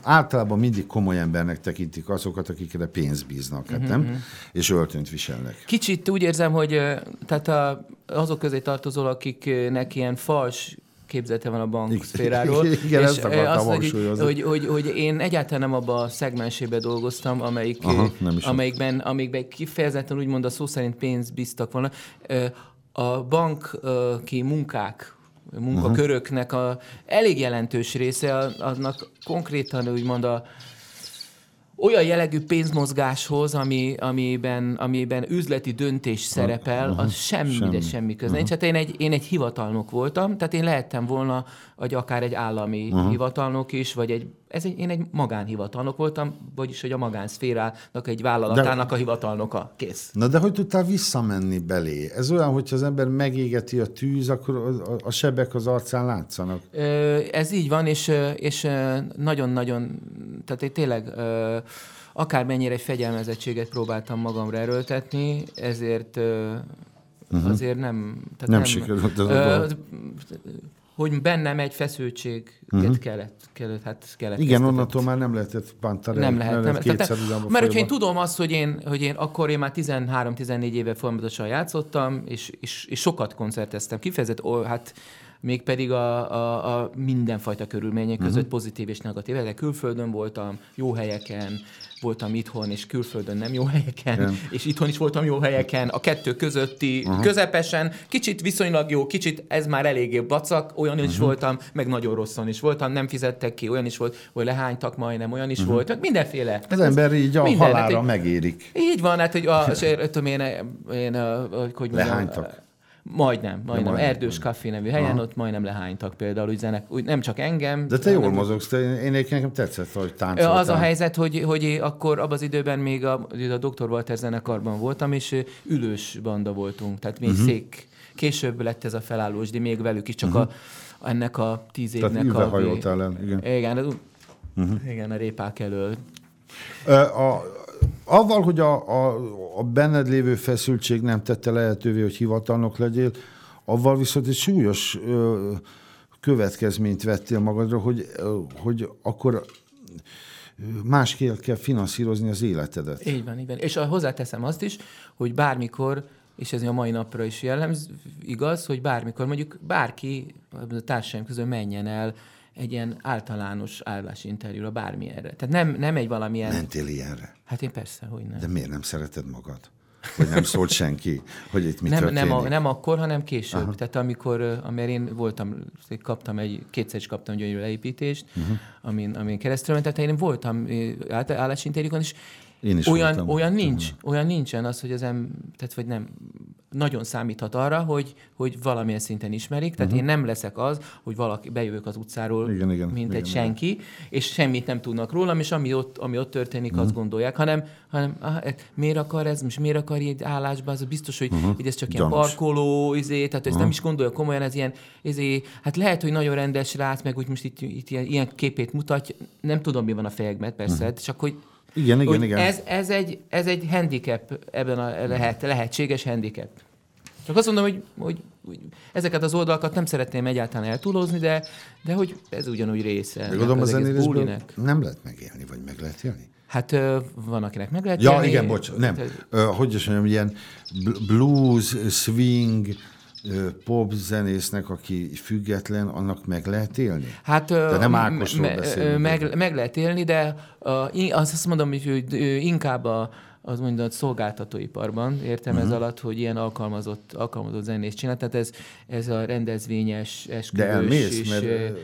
általában mindig komoly embernek tekintik azokat, akikre pénzt bíznak, hát Mhm, nem? mhm. És öltönyt viselnek. Kicsit úgy érzem, hogy tehát a, azok közé tartozol, akiknek ilyen fals képzete van a bankszféráról. (laughs) Igen, és ezt akartam azt, hogy, hogy, hogy, hogy, én egyáltalán nem abban a szegmensébe dolgoztam, amelyik, Aha, ö, nem is amelyikben, amelyikben kifejezetten úgymond a szó szerint pénzt bíztak volna. Ö, A banki munkák, munkaköröknek a elég jelentős része annak konkrétan úgymond a olyan jellegű pénzmozgáshoz, ami, amiben, amiben üzleti döntés szerepel, az semmi, semmi. de semmi köze nincs. Hát én egy, én egy hivatalnok voltam, tehát én lehettem volna vagy akár egy állami Aha. hivatalnok is, vagy egy, ez egy, én egy magánhivatalnok voltam, vagyis hogy a magánszférának egy vállalatának a hivatalnoka. Kész. Na de hogy tudtál visszamenni belé? Ez olyan, hogyha az ember megégeti a tűz, akkor a, a- sebek az arcán látszanak. Ez így van, és, és nagyon-nagyon, tehát én tényleg akármennyire egy fegyelmezettséget próbáltam magamra erőltetni, ezért Mhm. azért nem... Tehát Nem sikerült ez a hogy bennem egy feszültséget Mhm. kellett, kellett, hát kellett Igen, onnantól már nem lehetett pantarel. nem lehet. Nem, kétszer tehát, mert hogyha én folyba. tudom azt, hogy én, hogy én akkor én már 13-14 éve folyamatosan játszottam, és, és, és sokat koncerteztem, kifejezett, ó, hát mégpedig a, a, a mindenfajta körülmények között Mhm. pozitív és negatív. De külföldön voltam, jó helyeken, voltam itthon, és külföldön nem jó helyeken, Igen. és itthon is voltam jó helyeken, a kettő közötti Aha. közepesen, kicsit viszonylag jó, kicsit ez már eléggé bacak, olyan is Mhm. voltam, meg nagyon rosszan is voltam, nem fizettek ki, olyan is volt, hogy lehánytak majdnem, olyan is Mhm. volt, meg mindenféle. Az ember így a Minden, hát halára így- megérik. Így van, hát, hogy a, (laughs) és tudom én, én, hogy mondjam, Lehánytak? Majdnem, majdnem. majdnem, Erdős Café nevű helyen, Aha. ott majdnem lehánytak például, úgy, zenek, úgy nem csak engem. De te jól mozogsz, te, én nekem tetszett, hogy táncoltál. az a helyzet, hogy, hogy akkor abban az időben még a, a Dr. Walter zenekarban voltam, és ülős banda voltunk, tehát még uh-huh. szék. Később lett ez a felállós, de még velük is csak uh-huh. a, ennek a tíz Tehát évnek ülve a... hajoltál el, igen. Igen, az- Mhm. igen, a répák elől. A, avval, hogy a, a, a benned lévő feszültség nem tette lehetővé, hogy hivatalnok legyél, avval viszont egy súlyos ö, következményt vettél magadra, hogy, ö, hogy akkor másképp kell finanszírozni az életedet. Így van, így van. És hozzáteszem azt is, hogy bármikor, és ez a mai napra is jellemz, igaz, hogy bármikor mondjuk bárki a társaim közül menjen el egy ilyen általános állásinterjúra, bármilyenre. Tehát nem, nem egy valamilyen... Mentél ilyenre? Hát én persze, hogy nem. De miért nem szereted magad? Vagy nem szólt senki, hogy itt mi nem, történik? nem, a, nem akkor, hanem később. Aha. Tehát amikor, amire én voltam, kaptam egy, kétszer is kaptam gyönyörű leépítést, uh-huh. amin, amin keresztül ment, tehát én voltam állásinterjúkon, és Én is olyan, voltam. olyan nincs, olyan nincsen az, hogy az em, tehát vagy nem, nagyon számíthat arra, hogy, hogy valamilyen szinten ismerik, tehát Mhm. uh-huh. én nem leszek az, hogy valaki bejövök az utcáról, Igen, igen, mint igen, egy igen. senki, és semmit nem tudnak rólam, és ami ott, ami ott történik, uh-huh. azt gondolják, hanem, hanem ah, eh, miért akar ez, most miért akar egy állásba, az biztos, hogy, Mhm. uh-huh. hogy ez csak ilyen Gyanús. parkoló, izé, tehát ezt Aha. nem is gondolja komolyan, ez ilyen, izé, hát lehet, hogy nagyon rendes rác, meg úgy most itt, itt ilyen, ilyen képét mutatja, nem tudom, mi van a fejekben, persze, Mhm. uh-huh. csak hogy Igen, igen, igen. Ez, ez, egy, ez egy handicap, ebben a lehet, lehetséges handicap. Csak azt mondom, hogy, hogy, hogy ezeket az oldalakat nem szeretném egyáltalán eltúlozni, de, de hogy ez ugyanúgy része. De gondolom az bulinek. nem lehet megélni, vagy meg lehet élni? Hát van, akinek meg lehet Ja, élni. igen, bocs, nem. Ö, hogy is mondjam, ilyen bl- blues, swing, pop zenésznek, aki független, annak meg lehet élni? Hát, De nem Ákosról me- beszélünk. Meg, meg lehet élni, de uh, azt mondom, hogy inkább a, az mondjuk a szolgáltatóiparban értem ez Mhm. alatt, hogy ilyen alkalmazott, alkalmazott zenést csinál. Tehát ez, ez a rendezvényes, esküvős elmész, is, mert,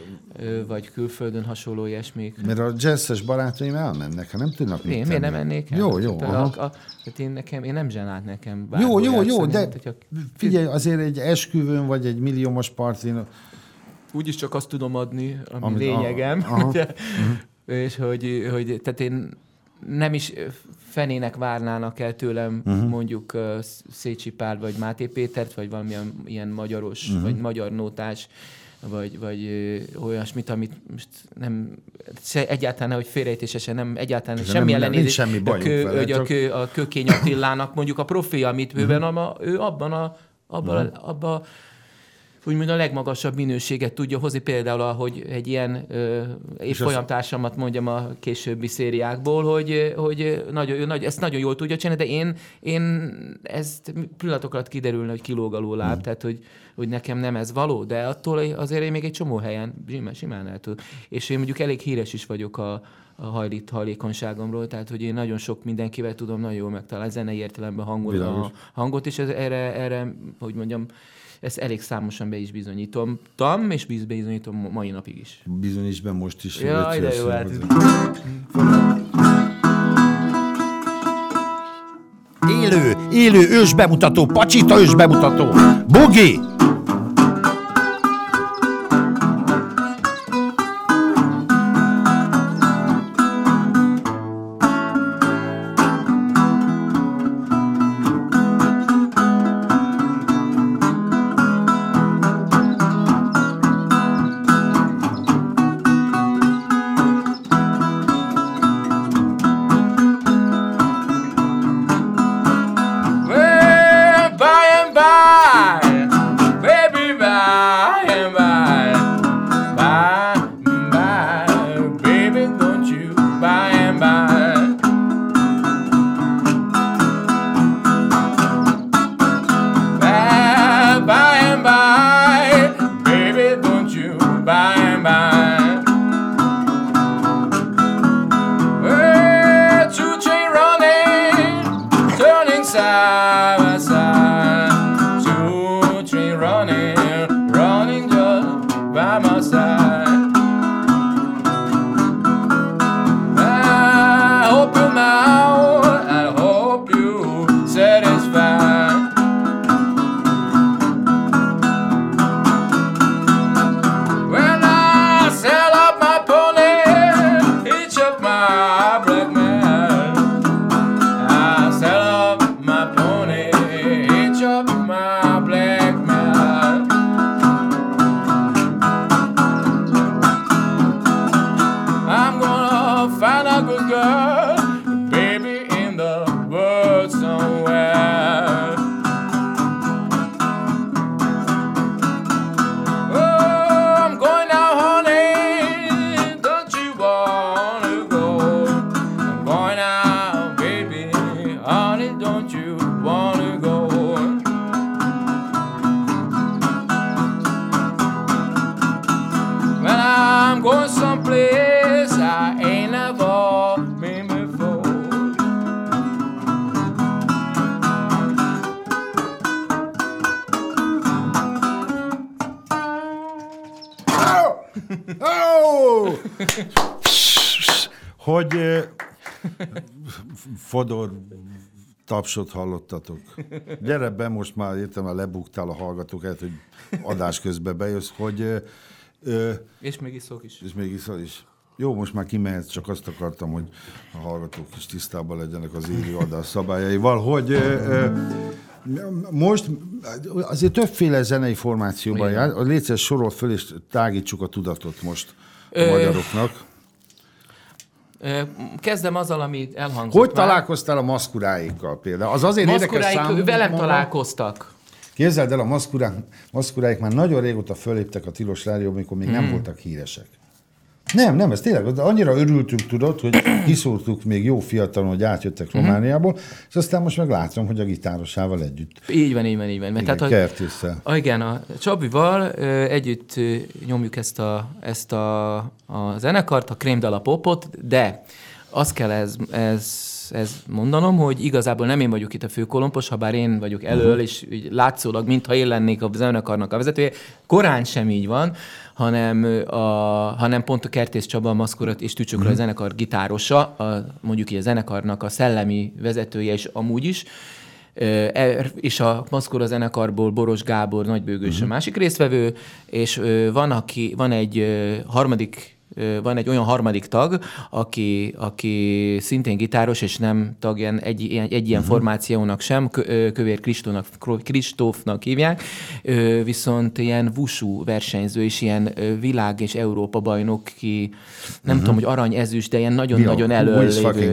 vagy külföldön hasonló ilyesmik. Mert a jazzes barátaim elmennek, ha nem tudnak mit Én miért nem mennék el? Jó, jó. Tehát, a, a, én nekem, én nem zsenált nekem Jó, jó, jó, de hogyha- figyelj, azért egy esküvőn, vagy egy milliómos partin, úgyis csak azt tudom adni, ami Amit- lényegem. aha. Ugye? És hogy, hogy, tehát én nem is fenének várnának el tőlem Mhm. mondjuk uh, Szécsi Pál, vagy Máté Pétert, vagy valamilyen ilyen magyaros, Mhm. vagy magyar nótás, vagy, vagy ö, olyasmit, amit most nem, se, egyáltalán, hogy félrejtésesen nem, egyáltalán De semmi ellenézés. semmi a bajunk kő, vele, hogy a, csak- kő, a Kökény Attilának mondjuk a profi, amit őben, a, ő abban a, abban, a, abban úgymond a legmagasabb minőséget tudja hozni, például ahogy egy ilyen ö, évfolyamtársamat mondjam a későbbi szériákból, hogy, hogy nagyon, nagy, ezt nagyon jól tudja csinálni, de én, én ezt pillanatok alatt kiderülne, hogy kilóg a láb, Hmm. tehát hogy, hogy nekem nem ez való, de attól azért én még egy csomó helyen simán, simán el tud. És én mondjuk elég híres is vagyok a, a hajlít, hajlékonyságomról, tehát hogy én nagyon sok mindenkivel tudom nagyon jól megtalálni, zenei értelemben Világos. a hangot, és ez, erre, erre, hogy mondjam, ezt elég számosan be is bizonyítom, és biz bizonyítom mai napig is. Bizonyíts be most is. Jaj, de jó, hát. Élő, élő ősbemutató, pacsita ősbemutató. Bugi! Fodor tapsot hallottatok. Gyere be, most már értem, már lebuktál a hallgatók előtt, hogy adás közben bejössz, hogy eh, És még iszok is. és még iszol is. Jó, most már kimehetsz, csak azt akartam, hogy a hallgatók is tisztában legyenek az élő adás szabályaival, hogy ö, ö, most azért többféle zenei formációban jár. A létszes sorol föl, és tágítsuk a tudatot most a Ö, magyaroknak. Kezdem azzal, ami elhangzott Hogy már. találkoztál a maszkuráikkal például? Az azért érdekes Maszkuráik számomra. velem találkoztak. Képzeld el, a maszkurák, maszkuráik már nagyon régóta föléptek a Tilos Rádió, amikor még nem Hmm. voltak híresek. Nem, nem, ez tényleg, annyira örültünk, tudod, hogy (clears throat) kiszúrtuk még jó fiatalon, hogy átjöttek Mhm. Romániából, és aztán most meg látom, hogy a gitárosával együtt. Így van, így van, így van. Mert Igen, tehát, Kertésszel. Ah, igen, a Csabival ö, együtt ö, nyomjuk ezt a, ezt a, a zenekart, a Krémdala popot, de azt kell ez, ez, ez mondanom, hogy igazából nem én vagyok itt a főkolompos, ha bár én vagyok elől, uh-huh. és látszólag, mintha én lennék a zenekarnak a vezetője, korán sem így van, hanem, a, hanem pont a Kertész Csaba, a Maszkurat és Tücsökről Mhm. uh-huh. a zenekar gitárosa, a, mondjuk így a zenekarnak a szellemi vezetője is amúgy is, e- és a Maszkora zenekarból Boros Gábor nagybőgős uh-huh. a másik résztvevő, és van, aki, van egy harmadik van egy olyan harmadik tag, aki, aki szintén gitáros, és nem tagja egy, ilyen- egy ilyen uh-huh. formációnak sem, Kövér Kristónak, Kristófnak hívják, viszont ilyen vusú versenyző, és ilyen világ és Európa bajnok, ki nem uh-huh. tudom, hogy arany ezüst, de ilyen nagyon-nagyon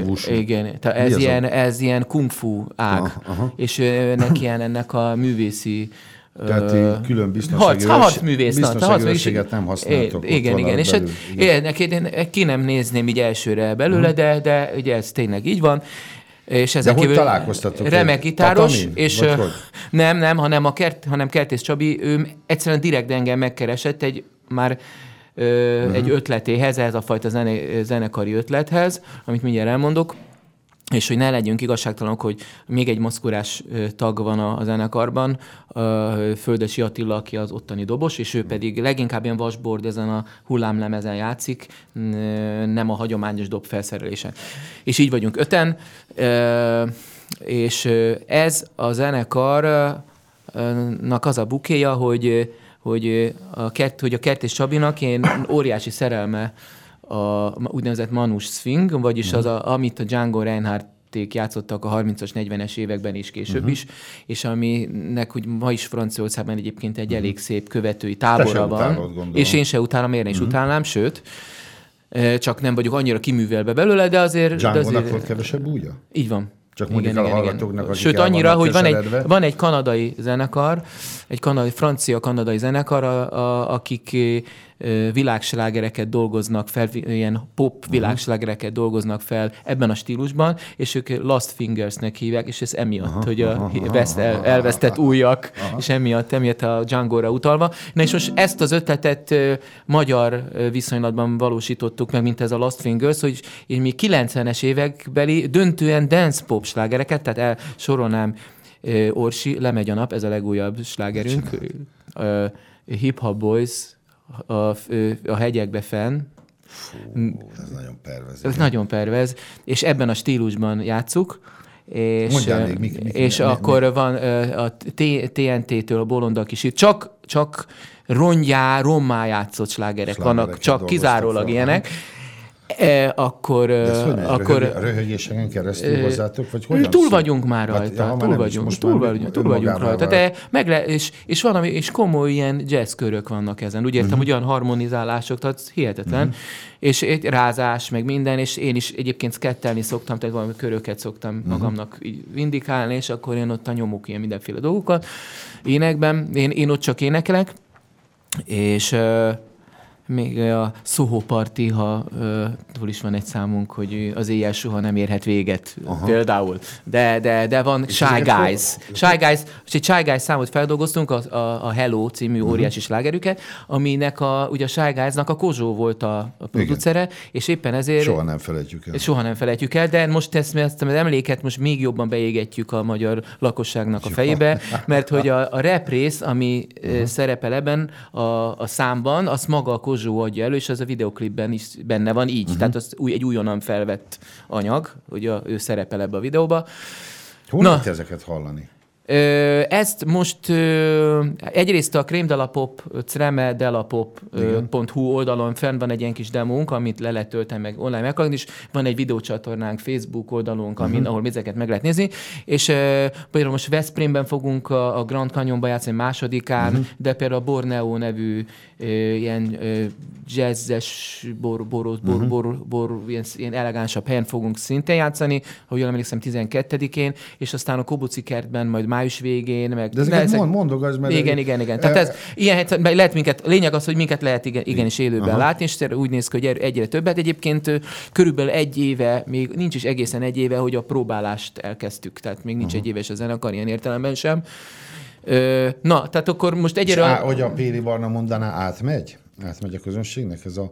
wushu? Igen, tehát ez ilyen, ez ilyen kung fu ág, Aha, aha. és neki ilyen ennek a művészi Tehát így külön biztonsági harc, na, biztonsági őrséget nem használtok ott Igen, igen, és hát, belül, igen. én, neki, én ki nem nézném így elsőre belőle, de, de ugye ez tényleg így van. És ezen hogy kívül találkoztatok? Remek gitáros, tatamin? és ö, nem, nem, hanem, a kert, hanem Kertész Csabi, ő egyszerűen direkt engem megkeresett egy már ö, Mhm. egy ötletéhez, ez a fajta zene, zenekari ötlethez, amit mindjárt elmondok, és hogy ne legyünk igazságtalanok, hogy még egy maszkurás tag van a, zenekarban, Földesi Attila, aki az ottani dobos, és ő pedig leginkább ilyen vasbord ezen a hullámlemezen játszik, nem a hagyományos dob felszerelésen. És így vagyunk öten. És ez a zenekarnak az a bukéja, hogy, hogy, a kert, hogy a Kert és Csabinak én óriási szerelme a úgynevezett Manus Swing, vagyis az, a, amit a Django Reinhardt játszottak a 30-as, 40-es években is később Mhm. uh-huh. is, és aminek úgy ma is Franciaországban egyébként egy elég szép követői tábora van. utálod. És én se utálom, ne is Mhm. utálnám, sőt, eh, csak nem vagyok annyira kiművelve belőle, de azért... de Django-nak azért volt kevesebb újja? így van. Csak mondjuk el a hallgatóknak, akik Sőt, el annyira, hogy van egy, van egy kanadai zenekar, egy kanadai, francia-kanadai zenekar, a, a, akik világslágereket dolgoznak fel, ilyen pop Mhm. világslágereket dolgoznak fel ebben a stílusban, és ők Lost Fingersnek hívják, és ez emiatt, Aha, hogy a aha, veszt, el, elvesztett ujjak, Aha. és emiatt, emiatt a Django-ra utalva. Na és most ezt az ötletet magyar viszonylatban valósítottuk meg, mint ez a Lost Fingers, hogy így mi 90-es évekbeli döntően dance pop slágereket, tehát el sorolnám Orsi, lemegy a nap, ez a legújabb slágerünk, Hip Hop Boys, a, a hegyekbe fenn, Ez nagyon pervez. ez nagyon pervez, és ebben a stílusban játszuk. És, Mondjál még, mik- mik- és mi- mi- akkor van ö, a TNT-től a Bolonda kis csak, csak rongyá, rommá játszott slágerek vannak, Slágereket csak kizárólag ilyenek. E, akkor, De ez hogy akkor Röhög- röhögéseken keresztül hozzátok, vagy hogyan Túl vagyunk már Hát, rajta, ja, ha túl vagyunk, most túl vagyunk, túl vagyunk rajta. van. De megle, és, és valami, és komoly ilyen jazz körök vannak ezen. Úgy értem, Mhm. hogy olyan harmonizálások, tehát hihetetlen. És egy rázás, meg minden, és én is egyébként skettelni szoktam, tehát valami köröket szoktam Mhm. magamnak így vindikálni, és akkor én ott a nyomok ilyen mindenféle dolgokat énekben. Én, én ott csak énekelek, és uh, még a Soho Party, ha túl is van egy számunk, hogy az éjjel soha nem érhet véget, Aha. Például. De, de, de van És Shy Guys. Shy Guys, és egy Shy Guys számot feldolgoztunk, a, a, a Hello című Mhm. óriási slágerüket, aminek a, ugye a Shy Guysnak a Kozsó volt a, a producere, és éppen ezért... Soha nem felejtjük el. Soha nem felejtjük el, de most ezt, ezt az emléket most még jobban beégetjük a magyar lakosságnak a fejébe, mert hogy a, (laughs) a rap rész, ami uh-huh. szerepel ebben a, a számban, azt maga a Kozsó adja elő, és az a videoklipben is benne van így. Uh-huh. Tehát az új, egy újonnan felvett anyag, hogy a, ő szerepel ebbe a videóba. Hol Na. ezeket hallani? Ezt most egyrészt a Krémdelapop, cremedelapop.hu oldalon fenn van egy ilyen kis demónk, amit le lehet tölteni meg online meghallgatni, és van egy videócsatornánk, Facebook oldalunk, amin, Mhm. ahol ezeket meg lehet nézni, és például most Veszprémben fogunk a, Grand Canyonba játszani másodikán, Mhm. de például a Borneo nevű ilyen jazzes, bor, boros, bor, Mhm. bor, bor, ilyen, ilyen elegánsabb helyen fogunk szintén játszani, ha jól emlékszem 12-én, és aztán a Kobuci kertben majd május végén, meg... De ezeket ezek- mond- mondogasd, mert- Igen, igen, igen. Tehát ez, ilyen lehet minket, lényeg az, hogy minket lehet igen, igenis élőben Aha. látni, és úgy néz ki, hogy egyre- többet. Egyébként körülbelül egy éve, még nincs is egészen egy éve, hogy a próbálást elkezdtük, tehát még nincs egy éves a zenekar ilyen értelemben sem. Ö, na, tehát akkor most És egyre... á, hogy a Péli Barna mondaná, átmegy? Átmegy a közönségnek ez a...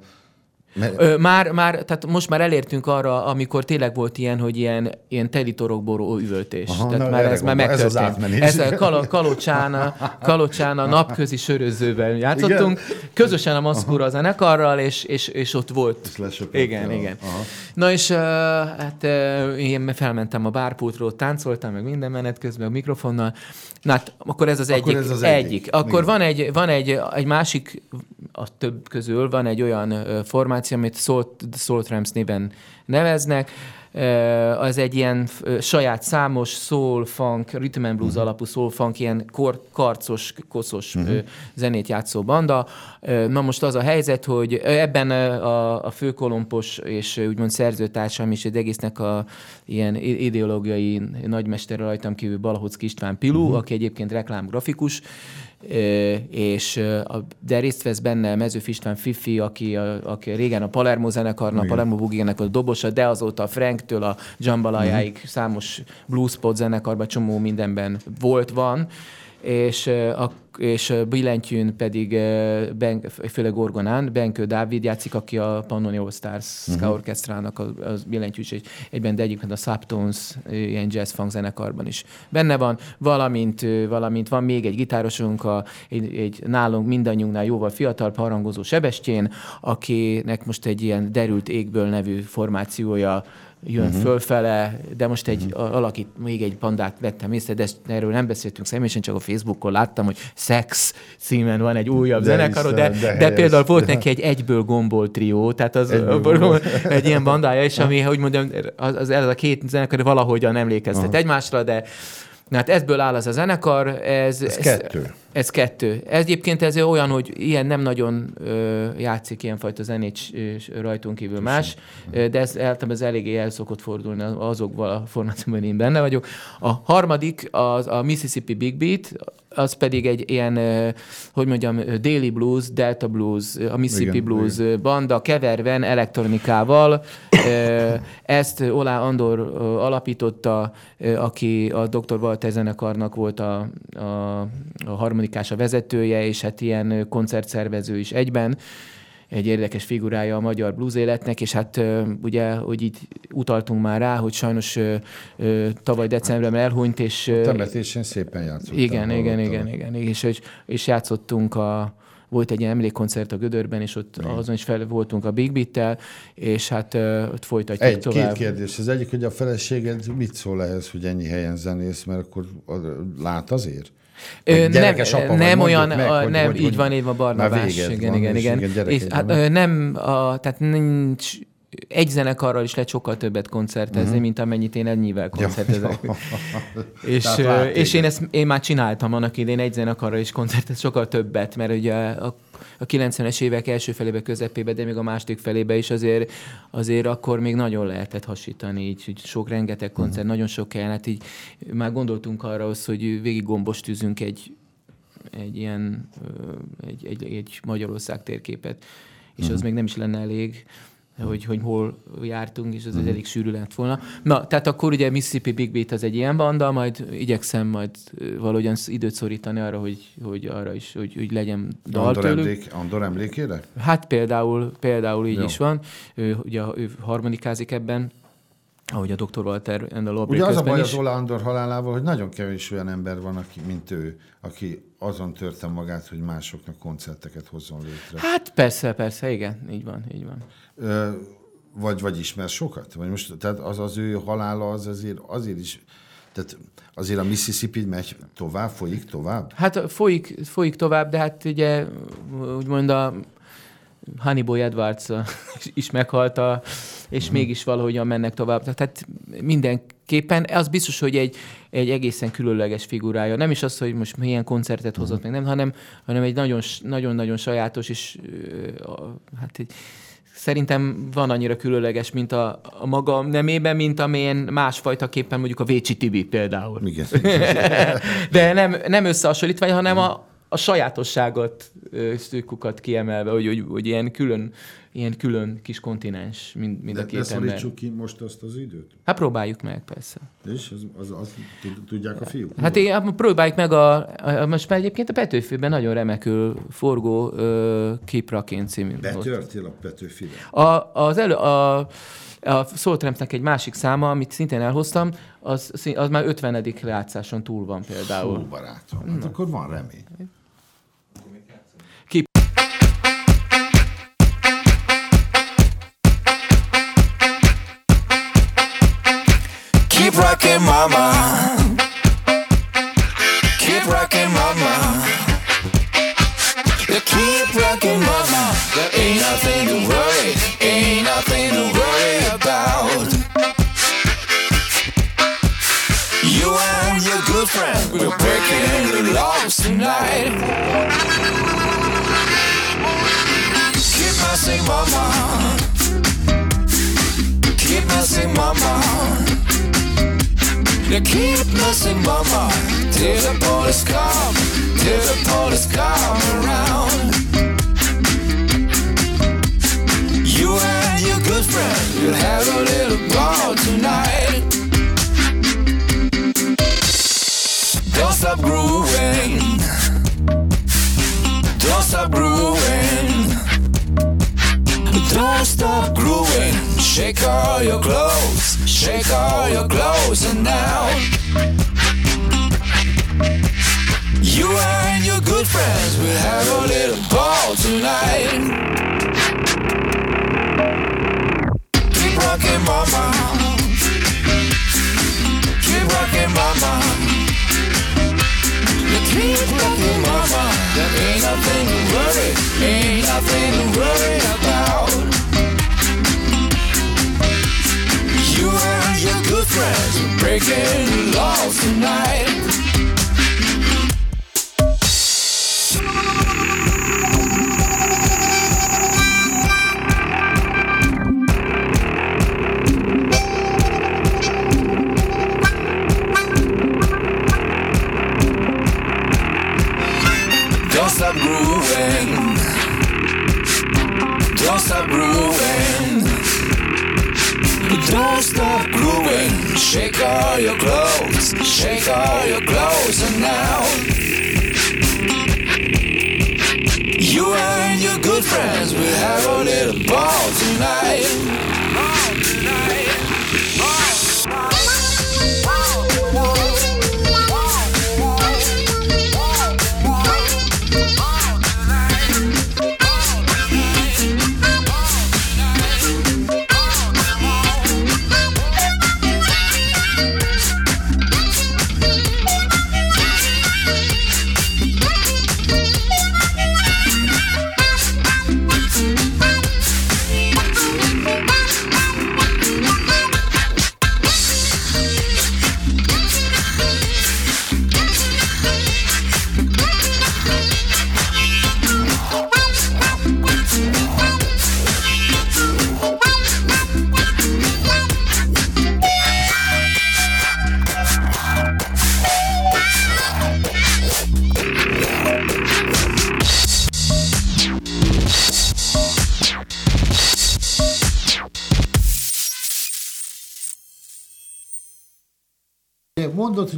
Mert, már, már, tehát most már elértünk arra, amikor tényleg volt ilyen, hogy ilyen, ilyen teli torokboró üvöltés. Aha, tehát na, már ez már gondolom, ez az megtörtént. átmenés. Ezzel kalo, Kalocsán, Kalocsán a (laughs) napközi sörözőben játszottunk. Igen? Közösen a Maszkura zenekarral, és, és, és ott volt. lesöpött Igen, a- igen. aha. Na és uh, hát uh, én felmentem a bárpultról, táncoltam, meg minden menet közben a mikrofonnal. Na hát akkor ez az Akkor egyik. ez az egyik. egyik. Akkor Igen. van egy, van egy, egy másik, a több közül van egy olyan formáció, amit Salt, Salt Rams néven neveznek. Az egy ilyen saját számos soul, funk, rhythm and blues Mhm. alapú soul, funk, ilyen kor, karcos, koszos ö, zenét játszó banda. Na most az a helyzet, hogy ebben a, a főkolompos és úgymond szerzőtársam is egy egésznek a ilyen ideológiai nagymester rajtam kívül Balahocki István Pilu, uh-huh. aki egyébként reklámgrafikus, és a, de részt vesz benne Mezőf István Fifi, aki, a, aki régen a Palermo zenekarnak, a Igen. Palermo Boogie-nek a dobosa, de azóta a Franktől a Jambalayáig uh-huh. számos bluespot zenekarban csomó mindenben volt, van, és, a, és billentyűn pedig ben, főleg orgonán Benkő Dávid játszik, aki a Pannoni All Stars Mhm. uh-huh. Orchestrának a, a billentyűs, és egyben, de egyébként a Subtones ilyen jazz funk zenekarban is benne van, valamint, valamint van még egy gitárosunk, a, egy, egy nálunk mindannyiunknál jóval fiatalabb harangozó Sebestyén, akinek most egy ilyen derült égből nevű formációja jön uh-huh. fölfele, de most egy uh-huh. alakít, még egy bandát vettem észre, de ezt, erről nem beszéltünk személyesen, csak a Facebookon láttam, hogy Sex címen van egy újabb De zenekarod, de, de, de de például volt neki (laughs) egy egyből gombol trió, tehát az (laughs) gombol. egy ilyen bandája is, ami, hogy mondjam, az, az, ez a két zenekar valahogyan emlékeztet Aha. egymásra, de Na hát ebből áll az a zenekar. Ez, Ez kettő. Ez kettő. Ez egyébként ez olyan, hogy ilyen nem nagyon ö, játszik ilyenfajta zenét rajtunk kívül más, ö, de ez általában ez eléggé el szokott fordulni azokval a formációban, én benne vagyok. A harmadik az a Mississippi Big Beat, az pedig egy ilyen, ö, hogy mondjam, Daily Blues, Delta Blues, a Mississippi Igen, Blues ö, banda keverven elektronikával. Ö, Ezt Olá Andor alapította, ö, aki a Dr. Walter zenekarnak volt a, a, a harmonikás a vezetője, és hát ilyen koncertszervező is egyben egy érdekes figurája a magyar blues életnek, és hát ugye, hogy így utaltunk már rá, hogy sajnos tavaly decemberben elhunyt, és... ö, Temetésén szépen játszottál. igen, igen, igen, igen, és, és, játszottunk a, volt egy ilyen emlékkoncert a Gödörben, és ott azon is fel voltunk a Big Beat-tel, és hát ö, ott folytatjuk Egy, tovább. két kérdés. Az egyik, hogy a feleséged mit szól ehhez, hogy ennyi helyen zenész, mert akkor a- lát azért? Ö, nem, apa nem olyan, meg, a, hogy- nem, hogy- így hogy van, így van Barnabás. Igen, van, igen, igen. És, hát, ö, nem, a, tehát nincs, egy zenekarral is lehet sokkal többet koncertezni, Mhm. mint amennyit én ennyivel koncertezek. és, Tehát ö, lát és én ezt én már csináltam annak idén egy zenekarral is koncertet, sokkal többet, mert ugye a, a 90-es évek első felébe, közepébe, de még a második felébe is azért, azért akkor még nagyon lehetett hasítani, így, így sok rengeteg koncert, Mhm. nagyon sok kell, hát így már gondoltunk arra, hogy végig gombos tűzünk egy, egy ilyen, egy, egy, egy Magyarország térképet, és az Mhm. még nem is lenne elég, hogy, hogy hol jártunk, és az Mhm. uh elég sűrű lett volna. Na, tehát akkor ugye Mississippi Big Beat az egy ilyen banda, majd igyekszem majd valahogyan időt szorítani arra, hogy, hogy arra is, hogy, hogy legyen dal Andor, tőlük. emlék, Andor emlékére? Hát például, például így Jó. is van. Ő, ugye ő harmonikázik ebben, ahogy a Dr. Walter the Ugye az a baj is. az Ola Andor halálával, hogy nagyon kevés olyan ember van, aki, mint ő, aki azon törte magát, hogy másoknak koncerteket hozzon létre. Hát persze, persze, igen, így van, így van. Ö, vagy, vagy ismer sokat? Vagy most, tehát az az ő halála az azért, azért is, tehát azért a Mississippi megy tovább, folyik tovább? Hát folyik, folyik tovább, de hát ugye úgymond a Hannibal Edwards is meghalt, a, és mégis valahogyan mennek tovább. Tehát mindenképpen az biztos, hogy egy, egy egészen különleges figurája. Nem is az, hogy most milyen koncertet hozott meg, nem, hanem, hanem egy nagyon- nagyon-nagyon sajátos, és hát egy, szerintem van annyira különleges, mint a, a maga nemében, mint amilyen másfajtaképpen mondjuk a Vécsi Tibi például. Igen. (laughs) (laughs) De nem, nem összehasonlítva, hanem a, a sajátosságot szűkukat kiemelve, hogy, hogy, hogy ilyen külön, ilyen külön kis kontinens, mint, mint a De, de két ember. szorítsuk ki most azt az időt. Hát próbáljuk meg, persze. És az, az, az, tud- tudják a fiúk? Hát én, hát próbáljuk meg a, a, most már egyébként a Petőfőben nagyon remekül forgó ö, Kipraként című. Betörtél a Petőfire? A, az elő, a, a Soultrampsnek egy másik száma, amit szintén elhoztam, az, az már 50. látszáson túl van például. Ó, barátom, hát akkor van remény. Keep rocking, mama. Keep rocking, mama. You keep rocking, mama. There ain't nothing to worry, ain't nothing to worry about. You and your good friend will breaking the laws tonight. Keep messing, mama. Keep messing, mama. You keep messing, mama. Till the police come, till the police come around. You and your good friend you'll have a little ball tonight. Don't stop grooving. Don't stop grooving. Don't stop grooving. Shake all your clothes. Shake all your clothes and now. You and your good friends will have a little ball tonight. Keep rocking, mama. Keep rocking, mama. You keep rocking, mama. There ain't nothing to worry, ain't nothing to worry about. Breaking laws tonight. Don't stop grooving. Don't stop grooving. Don't stop grooving. Shake all your clothes. Shake all your clothes and now. You and your good friends will have a little ball tonight.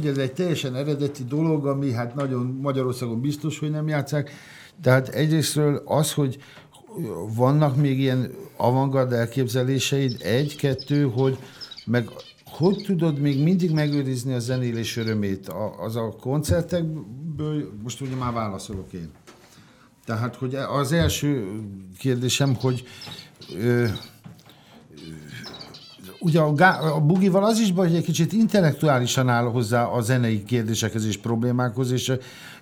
Ez egy teljesen eredeti dolog, ami hát nagyon Magyarországon biztos, hogy nem játszák. Tehát egyrésztről az, hogy vannak még ilyen avantgard elképzeléseid, egy, kettő, hogy meg hogy tudod még mindig megőrizni a zenélés örömét? A, az a koncertekből, most ugye már válaszolok én. Tehát, hogy az első kérdésem, hogy ö, ugye a, gá- a bugival az is baj, hogy egy kicsit intellektuálisan áll hozzá a zenei kérdésekhez és problémákhoz, és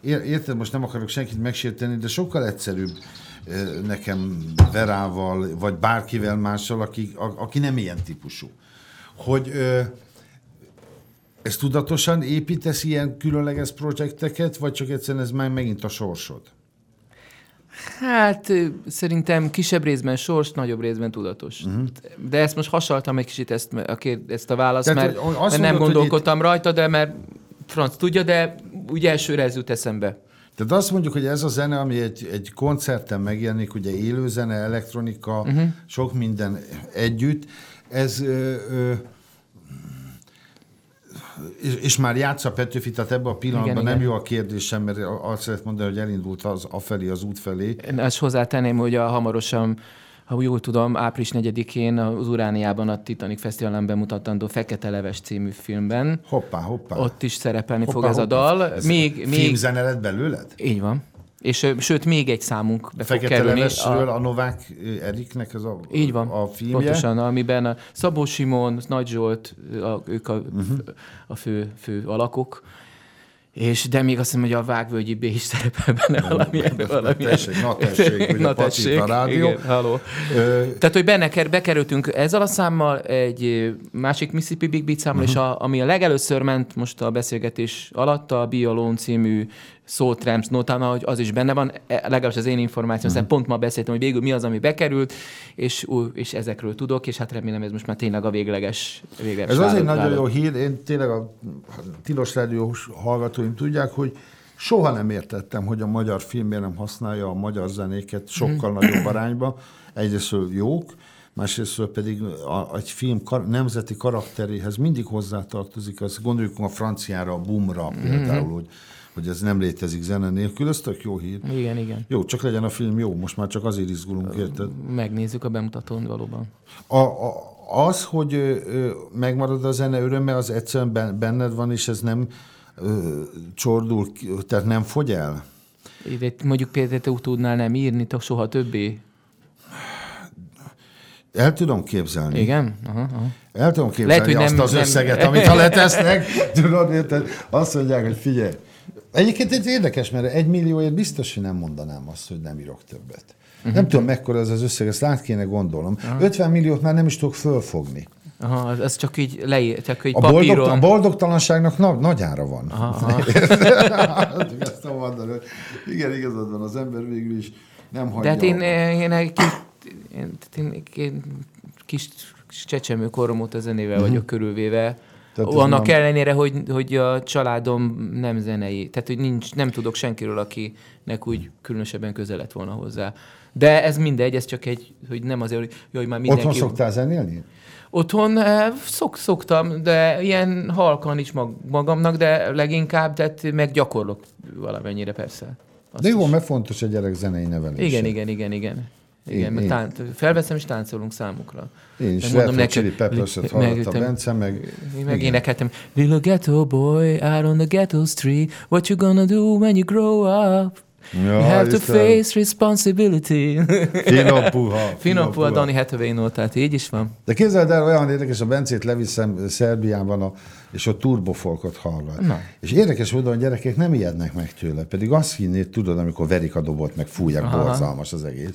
ér- érted, most nem akarok senkit megsérteni, de sokkal egyszerűbb ö, nekem Verával, vagy bárkivel mással, aki, a, aki nem ilyen típusú. Hogy ö, ezt tudatosan építesz ilyen különleges projekteket, vagy csak egyszerűen ez már megint a sorsod? Hát szerintem kisebb részben sors, nagyobb részben tudatos. Uh-huh. De ezt most hasaltam egy kicsit ezt a, kér, ezt a választ, Tehát, mert, mert nem mondod, hogy gondolkodtam rajta, de mert franc tudja, de úgy elsőre ez jut eszembe. Tehát azt mondjuk, hogy ez a zene, ami egy, egy koncerten megjelenik, ugye élő zene, elektronika, uh-huh. sok minden együtt, ez ö, ö, és, és már játsza Petőfi, tehát ebben a pillanatban Igen, nem igen. jó a kérdésem, mert azt szeret mondani, hogy elindult az afelé, az út felé. Azt hozzátenném, hogy a hamarosan, ha jól tudom, április 4-én az Urániában a Titanic Fesztiválon bemutatandó Fekete Leves című filmben. Hoppá, hoppá. Ott is szerepelni Hoppá, fog ez a hoppá. dal. Ez még, még, Filmzene lett belőled? így van. És sőt, még egy számunk be fog Fekete kerülni. Levesről a Novák Eriknek ez a, Így van, a filmje. pontosan, amiben a Szabó Simon, Nagy Zsolt, a, ők a, uh-huh. a fő, fő alakok, és de még azt hiszem, hogy a Vágvölgyi B is szerepel benne valamilyen. valamilyen. tessék, na tessék, hogy a (laughs) Pacit a rádió. Igen, halló. Ö, Tehát, hogy benne ker- bekerültünk ezzel a számmal, egy másik Mississippi Big Beat számmal, uh-huh. és a, ami a legelőször ment most a beszélgetés alatt, a Be Alone című Soul Tramps notán, hogy az is benne van, E- legalábbis az én információm, uh-huh. pont ma beszéltem, hogy végül mi az, ami bekerült, és, ú, és ezekről tudok, és hát remélem ez most már tényleg a végleges, végleges Ez azért nagyon jó hír, én tényleg a Tilos Rádiós hallgatóim tudják, hogy soha nem értettem, hogy a magyar filmje nem használja a magyar zenéket sokkal Mhm. nagyobb arányba. Egyrésztről jók, másrésztről pedig a, egy film kar, nemzeti karakteréhez mindig hozzátartozik. Azt gondoljuk a franciára, a bumra Mhm. például, hogy, hogy ez nem létezik zene nélkül, ez tök jó hír. Igen, igen. Jó, csak legyen a film jó, most már csak azért izgulunk, érted? Megnézzük a bemutatón valóban. A, a, az, hogy ö, ö, megmarad a zene öröme, az egyszerűen ben- benned van, és ez nem ö, csordul, tehát nem fogy el? Ide, mondjuk például te tudnál nem írni, te soha többé. El tudom képzelni. Igen? Aha, aha. El tudom képzelni Lehet, azt nem- az nem- összeget, amit ha (laughs) letesznek, tudod, érted? Azt mondják, hogy figyelj. Egyébként ez érdekes, mert egy millióért biztos, hogy nem mondanám azt, hogy nem írok többet. Mhm. Nem tudom, mekkora ez az összeg, ezt át kéne gondolnom. 50 milliót már nem is tudok fölfogni. Aha, az- ez csak így leír, csak így A, boldog, a boldogtalanságnak na, nagy ára van. Aha, (laughs) aha. Ezt mondani, igen, igazad van, az ember végül is nem hagyja. De hát én, én egy én, én, én kis csecsemő korom óta zenével Mhm. vagyok körülvéve. Tehát Annak nem- ellenére, hogy, hogy a családom nem zenei. Tehát, hogy nincs, nem tudok senkiről, akinek úgy különösebben közel lett volna hozzá. De ez mindegy, ez csak egy, hogy nem azért, hogy jaj, már mindenki... Otthon szoktál zenélni? Otthon eh, szok, szoktam, de ilyen halkan is mag, magamnak, de leginkább, tehát meg gyakorlok valamennyire persze. De jó, mert fontos a gyerek zenei nevelése. Igen, igen, igen, igen. Igen, Én- meg tánc, felveszem és táncolunk számukra. Én is Meg mondom neked- Chili Peppers-et meg- hallotta te- Bence, meg... Én igen. megénekeltem Little ghetto boy out on the ghetto street What you gonna do when you grow up? Ja, you have to face responsibility. (laughs) Finom puha, Finom puha. Danny Hathaway nótát, így is van. De képzeld el, olyan érdekes, a Bencét leviszem Szerbiában, a, és a turbofolkot hallgat. Na. És érdekes módon a gyerekek nem ijednek meg tőle, pedig azt hinnéd, tudod, amikor verik a dobot, meg fújják, Aha. borzalmas az egész.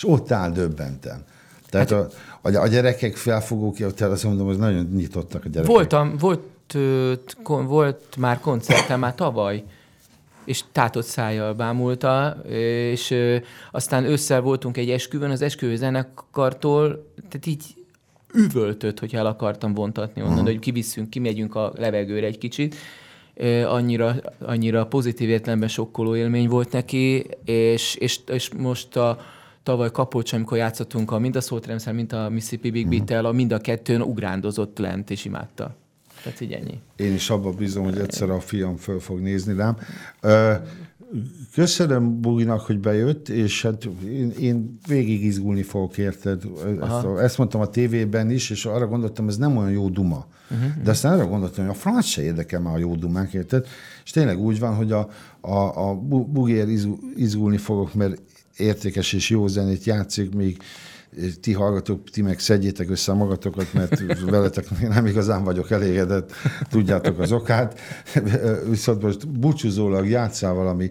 És ott áll döbbenten. Tehát Hát- a, a, a gyerekek felfogók, tehát azt mondom, hogy nagyon nyitottak a gyerekek. Voltam, volt, volt már koncertem már tavaly, és tátott szájjal bámulta, és aztán ősszel voltunk egy esküvőn, az esküvő zenekartól, tehát így üvöltött, hogy el akartam vontatni onnan, hogy kivisszünk, kimegyünk a levegőre egy kicsit. Annyira, annyira pozitív értelemben sokkoló élmény volt neki, és, és, és most a tavaly Kapocs, amikor játszottunk a mind a Soul Tramszel, mind a Mississippi Big Beat-tel, a mind a kettőn ugrándozott lent, és imádta. Tehát így ennyi. Én is abban bízom, hogy egyszer a fiam föl fog nézni rám. Ö, Köszönöm Buginak, hogy bejött, és hát én, én végig izgulni fogok, érted? Ezt, a, ezt mondtam a tévében is, és arra gondoltam, ez nem olyan jó duma. Mhm. De aztán arra gondoltam, hogy a franc se érdekel már a jó dumák, érted? És tényleg úgy van, hogy a, a, a Bu- Bugiért izgu- izgulni fogok, mert értékes és jó zenét játszik, még ti hallgatók, ti meg szedjétek össze magatokat, mert (laughs) veletek nem igazán vagyok elégedett, tudjátok az okát. (laughs) Viszont most búcsúzólag játszál valami,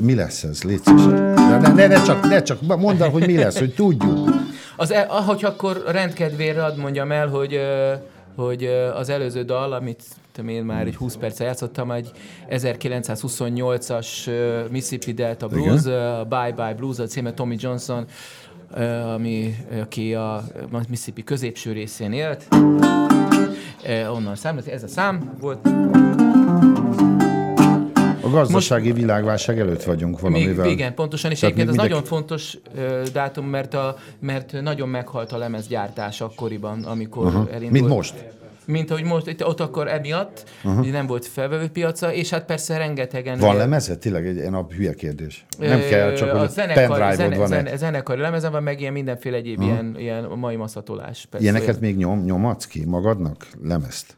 mi lesz ez, légy. Ne, ne, ne, csak, ne csak mondd el, hogy mi lesz, hogy tudjuk. Az, el- ahogy akkor rendkedvére ad mondjam el, hogy, ö, hogy az előző dal, amit én már egy 20 perce játszottam, egy 1928-as ö, Mississippi Delta Blues, Igen. Bye Bye Blues, a címe Tommy Johnson, ami, aki a Mississippi középső részén élt. Onnan származik, ez a szám volt. A gazdasági Most, világválság előtt vagyunk Még, valamivel. igen, pontosan, és egyébként ez nagyon fontos ö, dátum, mert, a, mert nagyon meghalt a lemezgyártás akkoriban, amikor Aha. elindult. Mint most. Mint ahogy most, itt, ott akkor emiatt, ugye nem volt felvevő piaca, és hát persze rengetegen... Van lemeze? Tényleg egy ilyen a hülye kérdés. Nem Ö, kell, csak a hogy zenekar, zene, van zene, egy. zenekari van, meg ilyen mindenféle egyéb Aha. ilyen, ilyen mai maszatolás. Persze. Ilyeneket még nyom, nyomadsz ki magadnak? Lemezt?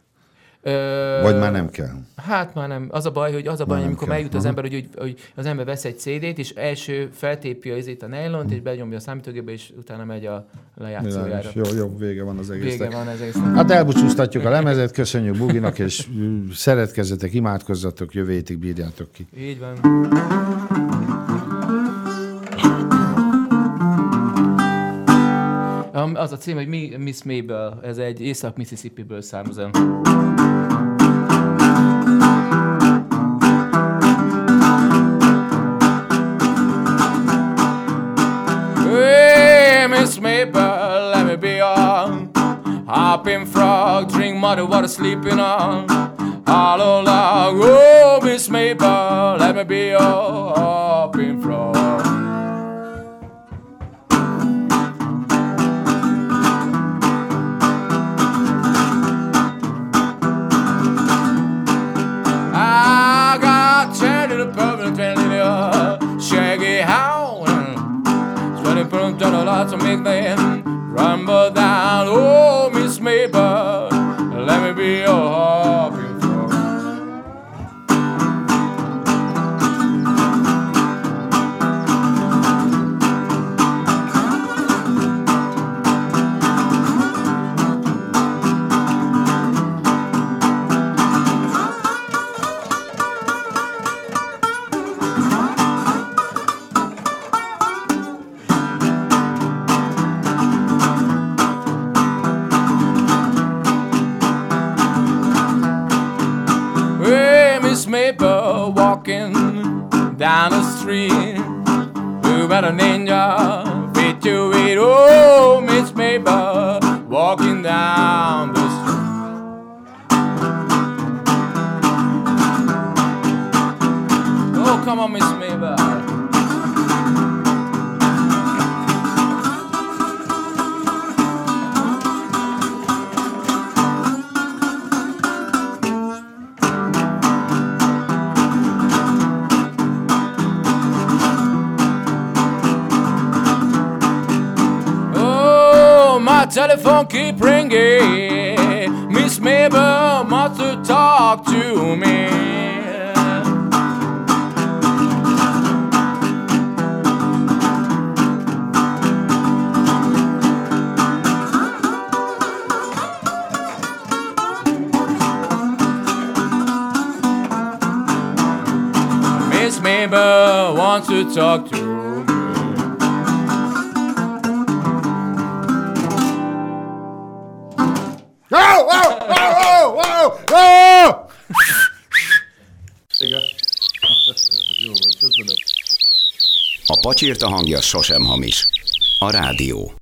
Ö, Vagy már nem kell? Hát már nem. Az a baj, hogy az a baj, hogy amikor kell. eljut az ember, hogy, hogy, hogy az ember vesz egy CD-t, és első feltépi az itt a nylont, és benyomja a számítógépbe, és utána megy a lejátszójára. Jó, jó, vége van az egésznek. Vége van az egésznek. Hát elbúcsúztatjuk a lemezet, köszönjük Buginak, és szeretkezzetek, imádkozzatok, jövő hétig bírjátok ki. Így van. Az a cím, hogy Mi- Miss Mabel, ez egy Észak-Mississippi-ből származó. Hopping frog, drink muddy water, sleeping on. All along, oh, Miss Mabel, let me be your hopping frog. Lots of make them rumble down. Down the street. You better ninja, fit to it. Oh, Miss Mabel walking down the street. Oh, come on, Miss Mabel. Telephone keep ringing. Miss Mabel wants to talk to me. Miss Mabel wants to talk to oh, oh, oh, oh, oh! Igen. (laughs) Jó volt, köszönöm. A pacsírta hangja sosem hamis. A rádió.